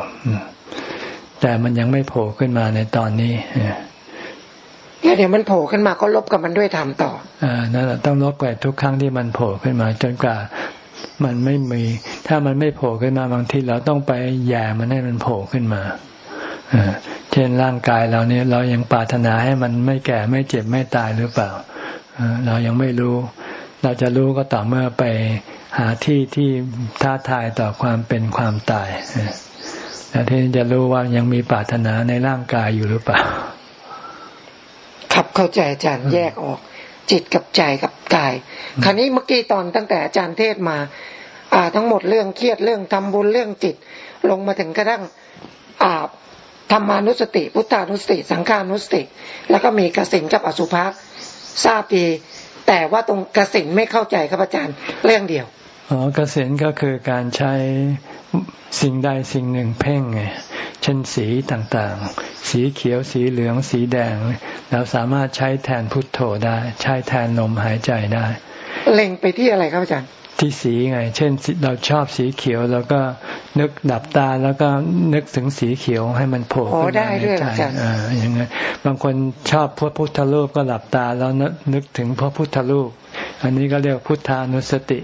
แต่มันยังไม่โผล่ขึ้นมาในตอนนี้แล้วเดี๋ยวมันโผล่ขึ้นมาก็ลบกับมันด้วยทำต่ออ่านั่นแหละต้องลบไปทุกครั้งที่มันโผล่ขึ้นมา จนกว่า มันไม่มี ถ้ามันไม่โผล่ขึ้นมาบางทีเราต้องไปแย่มันให้มันโผล่ขึ้นมาเช่นร่างกายเราเนี่ยเรายังปรารถนาให้มันไม่แก่ไม่เจ็บไม่ตายหรือเปล่าเรายังไม่รู้ เราจะรู้ก็ต่อเมื่อไปหาที่ที่ท้าทายต่อความเป็นความตายแล้วที่จะรู้ว่ายังมีปรารถนาในร่างกายอยู่หรือเปล่าขับเข้าใจอาจารย์แยกออก จิตกับใจกับกาย คราวนี้เมื่อกี้ตอนตั้งแต่อาจารย์เทศมา อ่า ทั้งหมดเรื่องเครียดเรื่องทำบุญเรื่องจิต ลงมาถึงกระทั่งอ่าธรรมานุสติ พุทธานุสติ สังขานุสติ แล้วก็มีกสินกับอสุภะทราบดี แต่ว่าตรงกสินไม่เข้าใจครับอาจารย์เรื่องเดียวอ๋อกสินก็คือการใช้ สิ่งใดสิ่งหนึ่งเพ่งไงเช่นสีต่างๆ สีเขียวสีเหลืองสีแดง เราสามารถใช้แทนพุทโธได้ ใช้แทนลมหายใจได้ เล็งไปที่อะไรครับอาจารย์ที่สีไง เช่นเราชอบสีเขียวแล้วก็นึกดับตาแล้วก็นึกถึงสีเขียวให้มันโผล่ขึ้นมาในใจอ่าอย่างเงี้ยบางคนชอบพระพุทธรูปก็หลับตาแล้วนึกถึงพระพุทธรูป อันนี้ก็เรียกพุทธานุสติ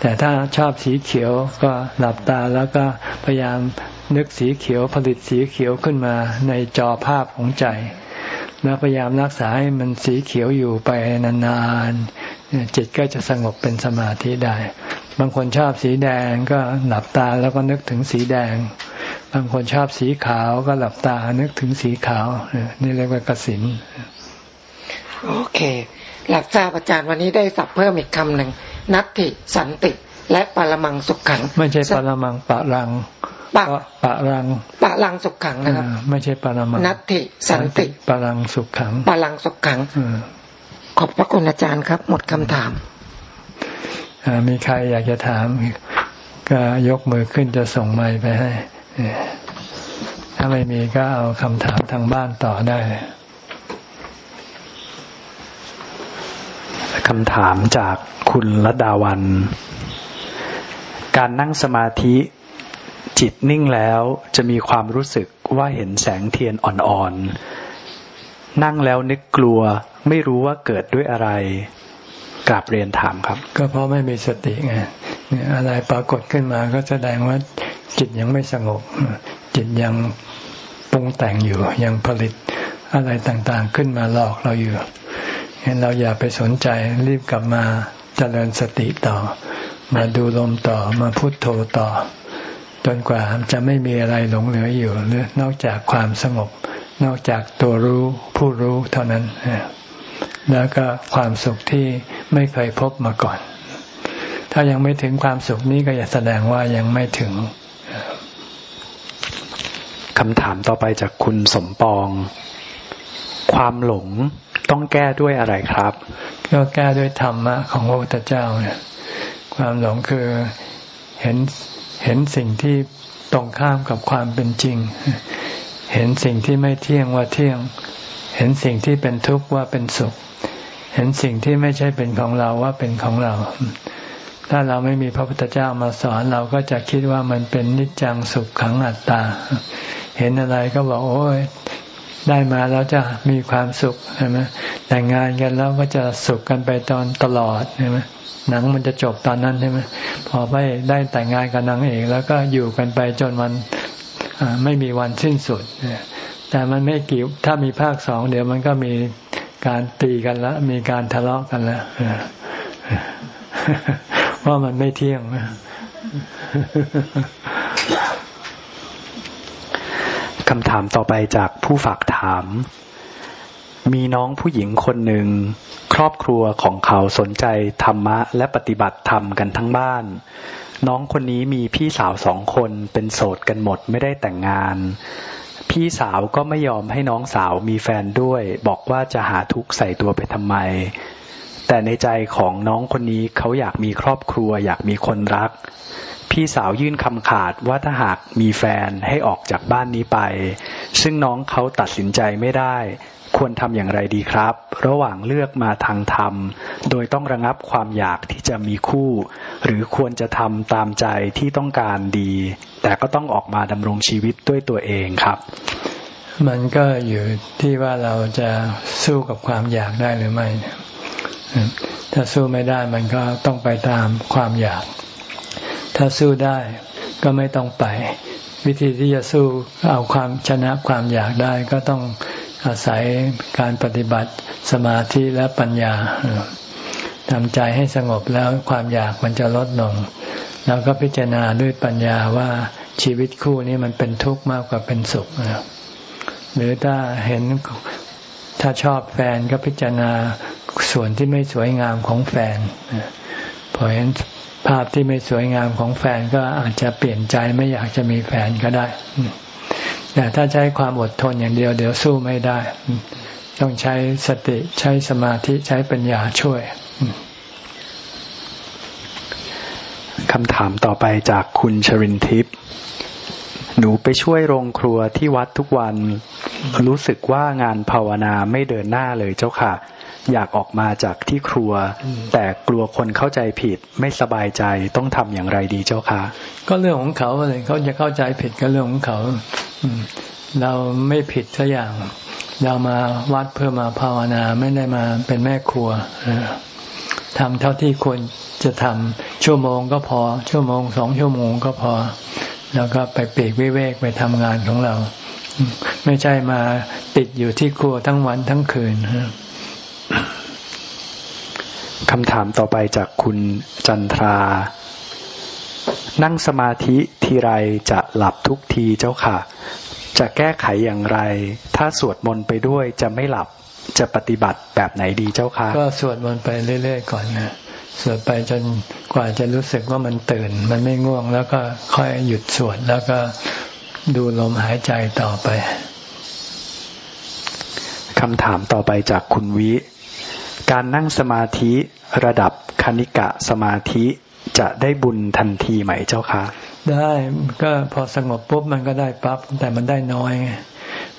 แต่ถ้าชอบสีเขียวก็หลับตาแล้วก็พยายามนึกสีเขียวผลิตสีเขียวขึ้นมาในจอภาพของใจ แล้วพยายามรักษาให้มันสีเขียวอยู่ไปนานๆจิตก็จะสงบเป็นสมาธิได้ บางคนชอบสีแดงก็หลับตาแล้วก็นึกถึงสีแดง บางคนชอบสีขาวก็หลับตานึกถึงสีขาวนี่เรียกว่ากสินโอเค หลักทราบอาจารย์วันนี้ได้สับเพิ่มอีกคำหนึ่ง นัตติสันติ และปรมังสุขขัง ไม่ใช่ปรมังปะรังปะปะรังปะรังสุขขังนะครับ ไม่ใช่ปรมังนัตติสันติปะรังสุขขังปะรังสุขขังขอบพระคุณอาจารย์ครับ หมดคำถามมีใครอยากจะถาม ก็ยกมือขึ้นจะส่งไม้ไปให้ถ้าไม่มีก็เอาคำถามทางบ้านต่อได้ คำถามจากคุณรัดาวัน การนั่งสมาธิจิตนิ่งแล้วจะมีความรู้สึกว่าเห็นแสงเทียนอ่อนๆ นั่งแล้วนึกกลัวไม่รู้ว่าเกิดด้วยอะไรกราบเรียนถามครับ ก็เพราะไม่มีสติไงอะไรปรากฏขึ้นมาก็แสดงว่าจิตยังไม่สงบ จิตยังปรุงแต่งอยู่ยังผลิตอะไรต่างๆขึ้นมาหลอกเราอยู่ เห็นเราอย่าไปสนใจรีบกลับมาเจริญสติต่อ มาดูลมต่อมาพุโทโธต่อ จนกว่าจะไม่มีอะไรหลงเหลืออยู่หรือนอกจากความสงบ นอกจากตัวรู้ผู้รู้เท่านั้นแล้วก็ความสุขที่ไม่เคยพบมาก่อน ถ้ายังไม่ถึงความสุขนี้ก็อย่าแสดงว่ายังไม่ถึงคำถามต่อไปจากคุณสมปอง ความหลง ต้องแก้ด้วยอะไรครับก็แก้ด้วยธรรมะของพระพุทธเจ้าเนี่ยความหลงคือเห็นเห็นสิ่งที่ตรงข้ามกับความเป็นจริง เห็นสิ่งที่ไม่เที่ยงว่าเที่ยง เห็นสิ่งที่เป็นทุกข์ว่าเป็นสุข เห็นสิ่งที่ไม่ใช่เป็นของเราว่าเป็นของเรา ถ้าเราไม่มีพระพุทธเจ้ามาสอนเราก็จะคิดว่ามันเป็นนิจจังสุขขังอัตตา เห็นอะไรก็บอกโอ้ย ได้มาแล้วจะมีความสุขใช่ไหมแต่งงานกันแล้วก็จะสุขกันไปตอนตลอดใช่ไหมหนังมันจะจบตอนนั้นใช่ไหมพอไปได้แต่งงานกับนางเอกแล้วก็อยู่กันไปจนมันไม่มีวันสิ้นสุดแต่มันไม่กี่ถ้ามีภาคสองเดี๋ยวมันก็มีการตีกันแล้วมีการทะเลาะกันแล้วว่ามันไม่เที่ยง คำถามต่อไปจากผู้ฝากถาม มีน้องผู้หญิงคนหนึ่ง ครอบครัวของเขาสนใจธรรมะและปฏิบัติธรรมกันทั้งบ้าน น้องคนนี้มีพี่สาวสองคนเป็นโสดกันหมดไม่ได้แต่งงาน พี่สาวก็ไม่ยอมให้น้องสาวมีแฟนด้วย บอกว่าจะหาทุกข์ใส่ตัวไปทำไม แต่ในใจของน้องคนนี้เขาอยากมีครอบครัว อยากมีคนรัก พี่สาวยื่นคำขาดว่าถ้าหากมีแฟนให้ออกจากบ้านนี้ไป ซึ่งน้องเขาตัดสินใจไม่ได้ ควรทำอย่างไรดีครับ ระหว่างเลือกมาทางธรรม โดยต้องระงับความอยากที่จะมีคู่ หรือควรจะทำตามใจที่ต้องการดี แต่ก็ต้องออกมาดำรงชีวิตด้วยตัวเองครับ มันก็อยู่ที่ว่าเราจะสู้กับความอยากได้หรือไม่ถ้าสู้ไม่ได้มันก็ต้องไปตามความอยาก ถ้าสู้ได้ก็ไม่ต้องไป วิธีที่จะสู้เอาความชนะความอยากได้ก็ต้องอาศัยการปฏิบัติสมาธิและปัญญาทำใจให้สงบแล้วความอยากมันจะลดลง แล้วก็พิจารณาด้วยปัญญาว่าชีวิตคู่นี้มันเป็นทุกข์มากกว่าเป็นสุขหรือถ้าเห็นถ้าชอบแฟนก็พิจารณาส่วนที่ไม่สวยงามของแฟนพอเห็น ภาพที่ไม่สวยงามของแฟนก็อาจจะเปลี่ยนใจไม่อยากจะมีแฟนก็ได้แต่ถ้าใช้ความอดทนอย่างเดียวเดี๋ยวสู้ไม่ได้ ต้องใช้สติใช้สมาธิใช้ปัญญาช่วยคำถามต่อไปจากคุณชรินทิพย์หนูไปช่วยโรงครัวที่วัดทุกวัน รู้สึกว่างานภาวนาไม่เดินหน้าเลยเจ้าค่ะ อยากออกมาจากที่ครัว แต่กลัวคนเข้าใจผิดไม่สบายใจต้องทำอย่างไรดีเจ้าคะก็เรื่องของเขาเลยเขาจะเข้าใจผิดก็เรื่องของเขาเราไม่ผิดสักอย่าง เรามาวัดเพื่อมาภาวนาไม่ได้มาเป็นแม่ครัวทำเท่าที่ควรจะทำชั่วโมงก็พอ ชั่วโมงสองชั่วโมงก็พอ แล้วก็ไปปีกวิเวกไปทำงานของเรา ไม่ใช่มาติดอยู่ที่ครัวทั้งวันทั้งคืน คำถามต่อไปจากคุณจันทรา นั่งสมาธิทีไรจะหลับทุกทีเจ้าค่ะ จะแก้ไขอย่างไร ถ้าสวดมนต์ไปด้วยจะไม่หลับจะปฏิบัติแบบไหนดีเจ้าค่ะ ก็สวดมนต์ไปเรื่อย ๆ ก่อนนะสวดไปจนกว่าจะรู้สึกว่ามันตื่น มันไม่ง่วงแล้วก็ค่อยหยุดสวดแล้วก็ดูลมหายใจต่อไปคำถามต่อไปจากคุณวิ การนั่งสมาธิระดับคณิกะสมาธิจะได้บุญทันทีไหมเจ้าคะได้ก็พอสงบปุ๊บมันก็ได้ปั๊บแต่มันได้น้อย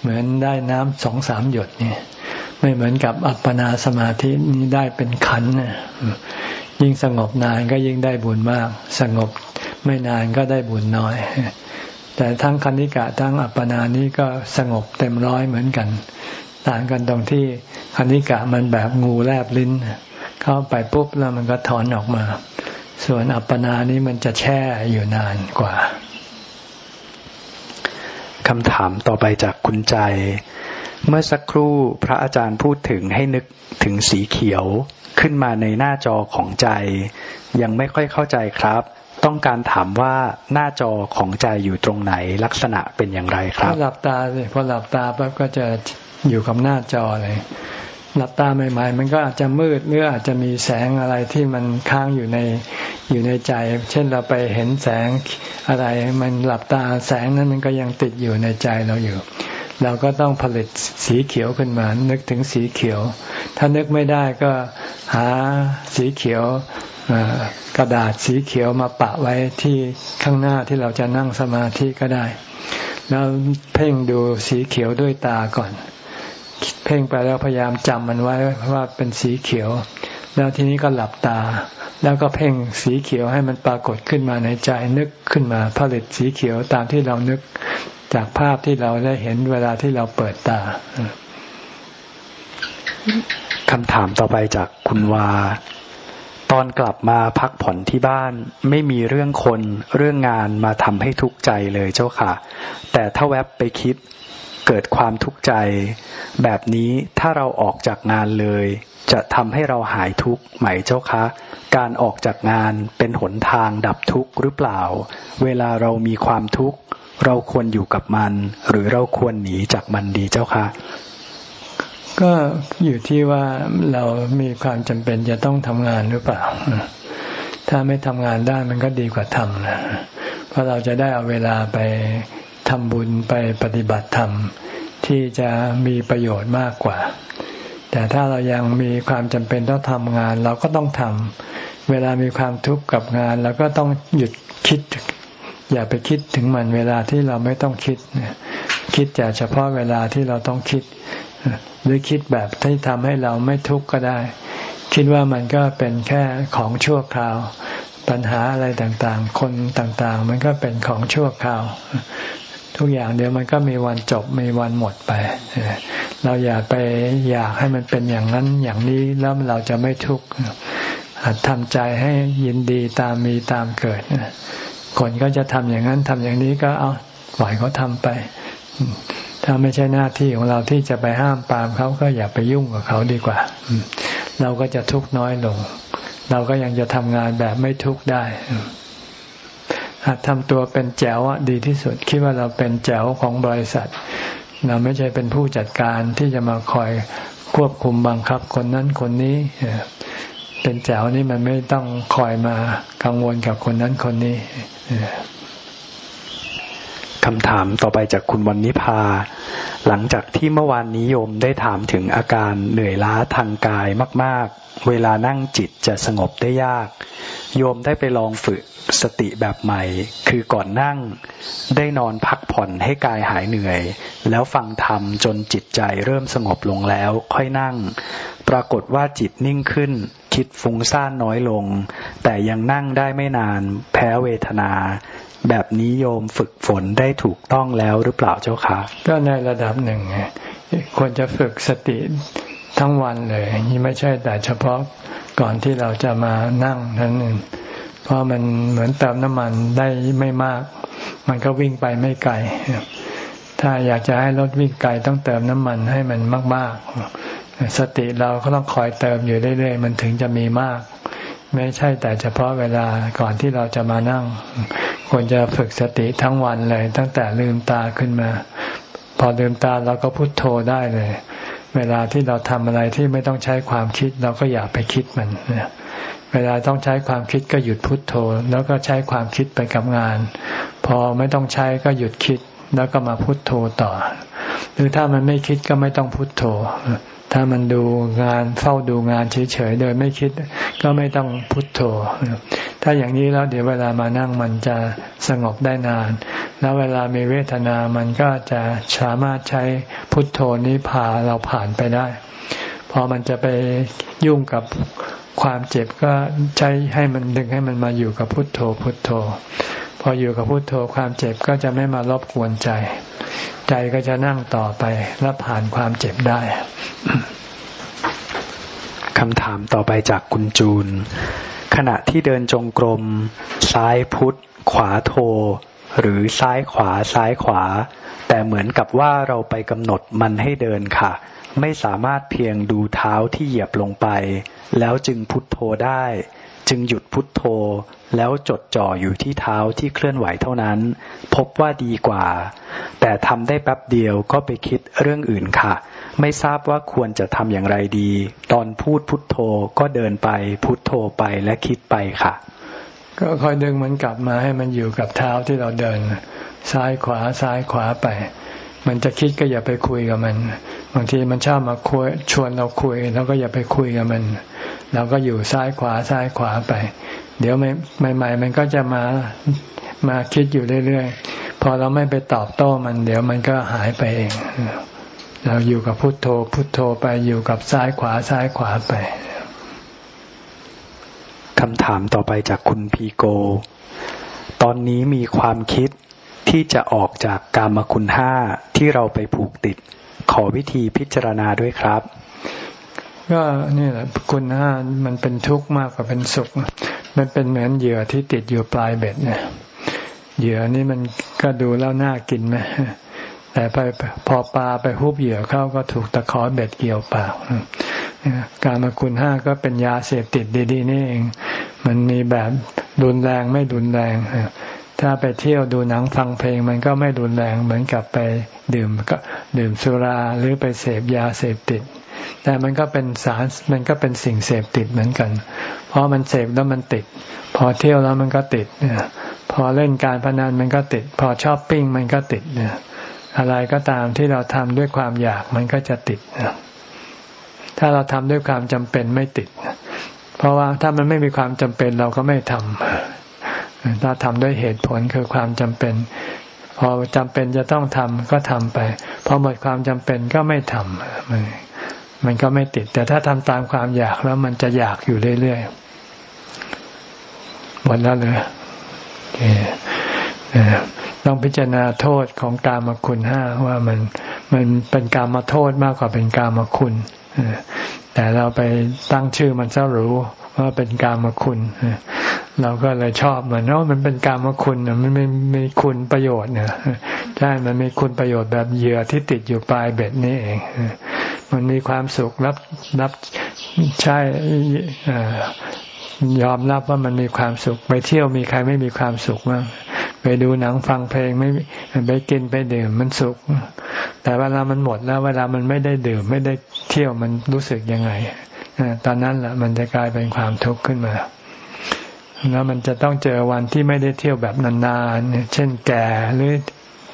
เหมือนได้น้ำสองสามหยดนี่ไม่เหมือนกับอัปปนาสมาธินี่ได้เป็นขันยิ่งสงบนานก็ยิ่งได้บุญมาก สงบไม่นานก็ได้บุญน้อย แต่ทั้งคณิกะทั้งอัปปนานี้ก็สงบเต็มร้อยเหมือนกัน ต่างกันตรงที่คณิกะมันแบบงูแลบลิ้น เข้าไปปุ๊บแล้วมันก็ถอนออกมา ส่วนอัปปนานี้มันจะแช่อยู่นานกว่าคำถามต่อไปจากคุณใจ เมื่อสักครู่พระอาจารย์พูดถึงให้นึกถึงสีเขียวขึ้นมาในหน้าจอของใจ ยังไม่ค่อยเข้าใจครับ ต้องการถามว่าหน้าจอของใจอยู่ตรงไหนลักษณะเป็นอย่างไรครับหลับตาสิพอหลับตาปั๊บก็จะ อยู่กับหน้าจอเลยหลับตาใหม่ๆ มันก็อาจจะมืดหรืออาจจะมีแสงอะไรที่มันค้างอยู่ในอยู่ในใจ เช่นเราไปเห็นแสงอะไร มันหลับตาแสงนั้นมันก็ยังติดอยู่ในใจเราอยู่ เราก็ต้องผลิตสีเขียวขึ้นมา นึกถึงสีเขียว ถ้านึกไม่ได้ก็หาสีเขียวกระดาษสีเขียวมาปะไว้ที่ข้างหน้าที่เราจะนั่งสมาธิก็ได้ แล้วเพ่งดูสีเขียวด้วยตาก่อน เพ่งไปแล้วพยายามจำมันไว้ว่าเป็นสีเขียว แล้วทีนี้ก็หลับตา แล้วก็เพ่งสีเขียวให้มันปรากฏขึ้นมาในใจนึกขึ้นมาผลิตสีเขียวตามที่เรานึกจากภาพที่เราได้เห็นเวลาที่เราเปิดตาคำถามต่อไปจากคุณวา ตอนกลับมาพักผ่อนที่บ้าน ไม่มีเรื่องคนเรื่องงานมาทำให้ทุกข์ใจเลยเจ้าค่ะ แต่ถ้าแวบไปคิด เกิดความทุกข์ใจ แบบนี้ถ้าเราออกจากงานเลย จะทำให้เราหายทุกข์ไหมเจ้าคะ การออกจากงานเป็นหนทางดับทุกข์หรือเปล่า เวลาเรามีความทุกข์ เราควรอยู่กับมัน หรือเราควรหนีจากมันดีเจ้าคะก็อยู่ที่ว่าเรามีความจำเป็นจะต้องทำงานหรือเปล่า ถ้าไม่ทำงานได้มันก็ดีกว่าทำนะ เพราะเราจะได้เอาเวลาไป ทำบุญไปปฏิบัติธรรม ที่จะมีประโยชน์มากกว่า แต่ถ้าเรายังมีความจำเป็นต้องทำงาน เราก็ต้องทำเวลามีความทุกข์กับงานเราก็ต้องหยุดคิด อย่าไปคิดถึงมันเวลาที่เราไม่ต้องคิด คิดแต่เฉพาะเวลาที่เราต้องคิด หรือคิดแบบที่ทำให้เราไม่ทุกข์ก็ได้ คิดว่ามันก็เป็นแค่ของชั่วคราวปัญหาอะไรต่างๆ คนต่างๆ มันก็เป็นของชั่วคราว ทุกอย่างเดี๋ยวมันก็มีวันจบมีวันหมดไป เราอย่าไปอยากให้มันเป็นอย่างนั้นอย่างนี้แล้วเราจะไม่ทุกข์หัดทำใจให้ยินดีตามมีตามเกิดคนก็จะทำอย่างนั้นทำอย่างนี้ก็เอาปล่อยเขาทำไป ถ้าไม่ใช่หน้าที่ของเราที่จะไปห้ามปามเขาก็อย่าไปยุ่งกับเขาดีกว่า เราก็จะทุกข์น้อยลง เราก็ยังจะทำงานแบบไม่ทุกข์ได้ หากทำตัวเป็นแจ๋วดีที่สุด คิดว่าเราเป็นแจ๋วของบริษัท เราไม่ใช่เป็นผู้จัดการที่จะมาคอยควบคุมบังคับคนนั้นคนนี้ เป็นแจ๋วนี่มันไม่ต้องคอยมากังวลกับคนนั้นคนนี้ คำถามต่อไปจากคุณวันนิพา หลังจากที่เมื่อวานนี้โยมได้ถามถึงอาการเหนื่อยล้าทางกายมาก ๆ เวลานั่งจิตจะสงบได้ยาก โยมได้ไปลองฝึกสติแบบใหม่ คือก่อนนั่งได้นอนพักผ่อนให้กายหายเหนื่อย แล้วฟังธรรมจนจิตใจเริ่มสงบลงแล้ว ค่อยนั่ง ปรากฏว่าจิตนิ่งขึ้น คิดฟุ้งซ่านน้อยลง แต่ยังนั่งได้ไม่นาน แพ้เวทนา แบบนี้โยมฝึกฝนได้ถูกต้องแล้วหรือเปล่าเจ้าคะก็ในระดับหนึ่งควรจะฝึกสติทั้งวันเลยนี่ไม่ใช่แต่เฉพาะก่อนที่เราจะมานั่งนั้นเองเพราะมันเหมือนเติมน้ำมันได้ไม่มาก มันก็วิ่งไปไม่ไกล ถ้าอยากจะให้รถวิ่งไกลต้องเติมน้ำมันให้มันมาก ๆ สติเราก็ต้องคอยเติมอยู่เรื่อยๆ มันถึงจะมีมาก ไม่ใช่แต่เฉพาะเวลาก่อนที่เราจะมานั่ง ควรจะฝึกสติทั้งวันเลย ตั้งแต่ลืมตาขึ้นมา พอลืมตาเราก็พุโทโธได้เลย เวลาที่เราทำอะไรที่ไม่ต้องใช้ความคิดเราก็อย่าไปคิดมันเวลาต้องใช้ความคิดก็หยุดพุดโทโธ แล้วก็ใช้ความคิดไปกับงาน พอไม่ต้องใช้ก็หยุดคิดแล้วก็มาพุโทโธต่อ หรือถ้ามันไม่คิดก็ไม่ต้องพุโทโธ ถ้ามันดูงานเฝ้าดูงานเฉยๆโดยไม่คิด ก็ไม่ต้องพุทโธ ถ้าอย่างนี้แล้วเดี๋ยวเวลามานั่งมันจะสงบได้นาน แล้วเวลามีเวทนามันก็จะสามารถใช้พุทโธนี้พาเราผ่านไปได้ พอมันจะไปยุ่งกับความเจ็บก็ใช้ให้มันดึงให้มันมาอยู่กับพุทโธพุทโธ พออยู่กับพุทโธความเจ็บก็จะไม่มารบกวนใจ ใจก็จะนั่งต่อไปและผ่านความเจ็บได้คำถามต่อไปจากคุณจูน ขณะที่เดินจงกรม ซ้ายพุทธขวาโท หรือซ้ายขวาซ้ายขวา แต่เหมือนกับว่าเราไปกำหนดมันให้เดินค่ะ ไม่สามารถเพียงดูเท้าที่เหยียบลงไป แล้วจึงพุทโธได้ จึงหยุดพุทโธ แล้วจดจ่ออยู่ที่เท้าที่เคลื่อนไหวเท่านั้น พบว่าดีกว่า แต่ทำได้แป๊บเดียวก็ไปคิดเรื่องอื่นค่ะ ไม่ทราบว่าควรจะทำอย่างไรดี ตอนพูดพุทโธก็เดินไปพุทโธไปและคิดไปค่ะ ก็คอยดึงมันกลับมาให้มันอยู่กับเท้าที่เราเดิน ซ้ายขวาซ้ายขวาไป มันจะคิดก็อย่าไปคุยกับมัน บางทีมันชอบมาคุยชวนเราคุยแล้วก็อย่าไปคุยกับมัน เราก็อยู่ซ้ายขวาซ้ายขวาไป เดี๋ยวใหม่ ๆ มันก็จะมามาคิดอยู่เรื่อยๆ พอเราไม่ไปตอบโต้มัน เดี๋ยวมันก็หายไปเอง เราอยู่กับพุทโธ พุทโธไปอยู่กับซ้ายขวาซ้ายขวาไปคำถามต่อไปจากคุณพีโก ตอนนี้มีความคิดที่จะออกจากกามคุณห้าที่เราไปผูกติด ขอวิธีพิจารณาด้วยครับ ก็นี่แหละคุณห้ามันเป็นทุกข์มากกว่าเป็นสุข มันเป็นเหมือนเหยื่อที่ติดอยู่ปลายเบ็ดเนี่ยเหยื่อนี่มันก็ดูแล้วน่ากินไหมแต่ไปพอปลาไปฮุบเหยื่อเข้าก็ถูกตะขอเบ็ดเกี่ยวปากการมาคุณห้าก็เป็นยาเสพติดดีๆนี่เอง มันมีแบบรุนแรงไม่รุนแรง ถ้าไปเที่ยวดูหนังฟังเพลงมันก็ไม่รุนแรงเหมือนกับไปดื่มก็ดื่มสุราหรือไปเสพยาเสพติด แต่มันก็เป็นสารมันก็เป็นสิ่งเสพติดเหมือนกัน เพราะมันเสพแล้วมันติด พอเที่ยวแล้วมันก็ติดเนี่ยพอเล่นการพนันมันก็ติด พอชอบปิ้งมันก็ติดเนี่ยอะไรก็ตามที่เราทำด้วยความอยากมันก็จะติดถ้าเราทำด้วยความจำเป็นไม่ติด เพราะว่าถ้ามันไม่มีความจำเป็นเราก็ไม่ทำ ถ้าทำด้วยเหตุผลคือความจำเป็น พอจำเป็นจะต้องทำก็ทำไป พอหมดความจำเป็นก็ไม่ทำมันก็ไม่ติด แต่ถ้าทำตามความอยากแล้วมันจะอยากอยู่เรื่อยๆหมดแล้วเลยต้องพิจารณาโทษของกามคุณห้าว่ามันมันเป็นกามาโทษมากกว่าเป็นกามคุณแต่เราไปตั้งชื่อมันเจ้ารู้ ว่าเป็นกามคุณเราก็เลยชอบมันเนาะมันเป็นกามคุณมันไม่มีคุณประโยชน์เนี่ยใช่มันมีคุณประโยชน์แบบเหยื่อที่ติดอยู่ปลายเบ็ดนี่เองมันมีความสุขรับรับใช่ยอมรับว่ามันมีความสุข ไปเที่ยวมีใครไม่มีความสุขบ้างไปดูหนังฟังเพลงไม่ไปกินไปดื่มมันสุข แต่เวลามันหมดแล้ว เวลามันไม่ได้ดื่ม ไม่ได้เที่ยวมันรู้สึกยังไง ตอนนั้นแหละมันจะกลายเป็นความทุกข์ขึ้นมา แล้วมันจะต้องเจอวันที่ไม่ได้เที่ยวแบบนานๆ เช่นแก่หรือ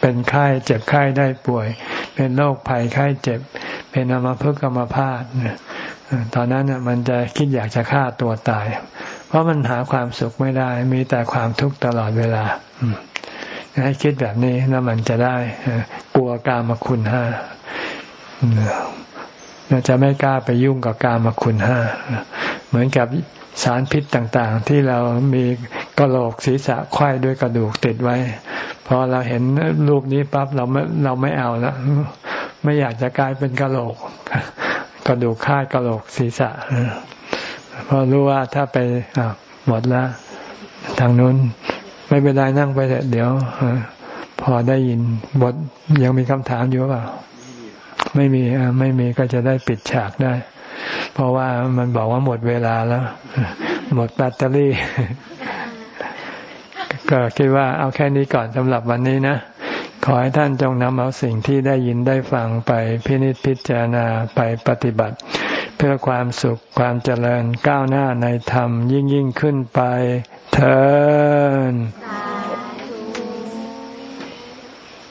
เป็นไข้เจ็บไข้ได้ป่วย เป็นโรคภัยไข้เจ็บ เป็นอมาพึกอมพาดตอนนั้นมันจะคิดอยากจะฆ่าตัวตาย เพราะมันหาความสุขไม่ได้ มีแต่ความทุกข์ตลอดเวลาให้คิดแบบนี้แล้วมันจะได้กลัวกามคุณห้า จะไม่กล้าไปยุ่งกับกามคุณห้าเหมือนกับสารพิษต่างๆ ที่เรามีกระโหลกศีรษะไข้ด้วยกระดูกติดไว้ พอเราเห็นรูปนี้ปั๊บเราไม่เราไม่เอาแล้วไม่อยากจะกลายเป็นกระโหลก กระดูกค่ายกระโหลกศีรษะเพราะรู้ว่าถ้าไปหมดล้วทางนู้น ไม่เป็นไรนั่งไปเถอะเดี๋ยวพอได้ยินบทยังมีคำถามอยู่เปล่า ไม่มีไม่มีก็จะได้ปิดฉากได้ เพราะว่ามันบอกว่าหมดเวลาแล้ว หมดแบตเตอรี่ ก็คิดว่าเอาแค่นี้ก่อนสำหรับวันนี้นะ ขอให้ท่านจงนำเอาสิ่งที่ได้ยินได้ฟังไปพินิจพิจารณาไปปฏิบัติ เพื่อความสุขความเจริญก้าวหน้าในธรรมยิ่งยิ่งขึ้นไปเถิด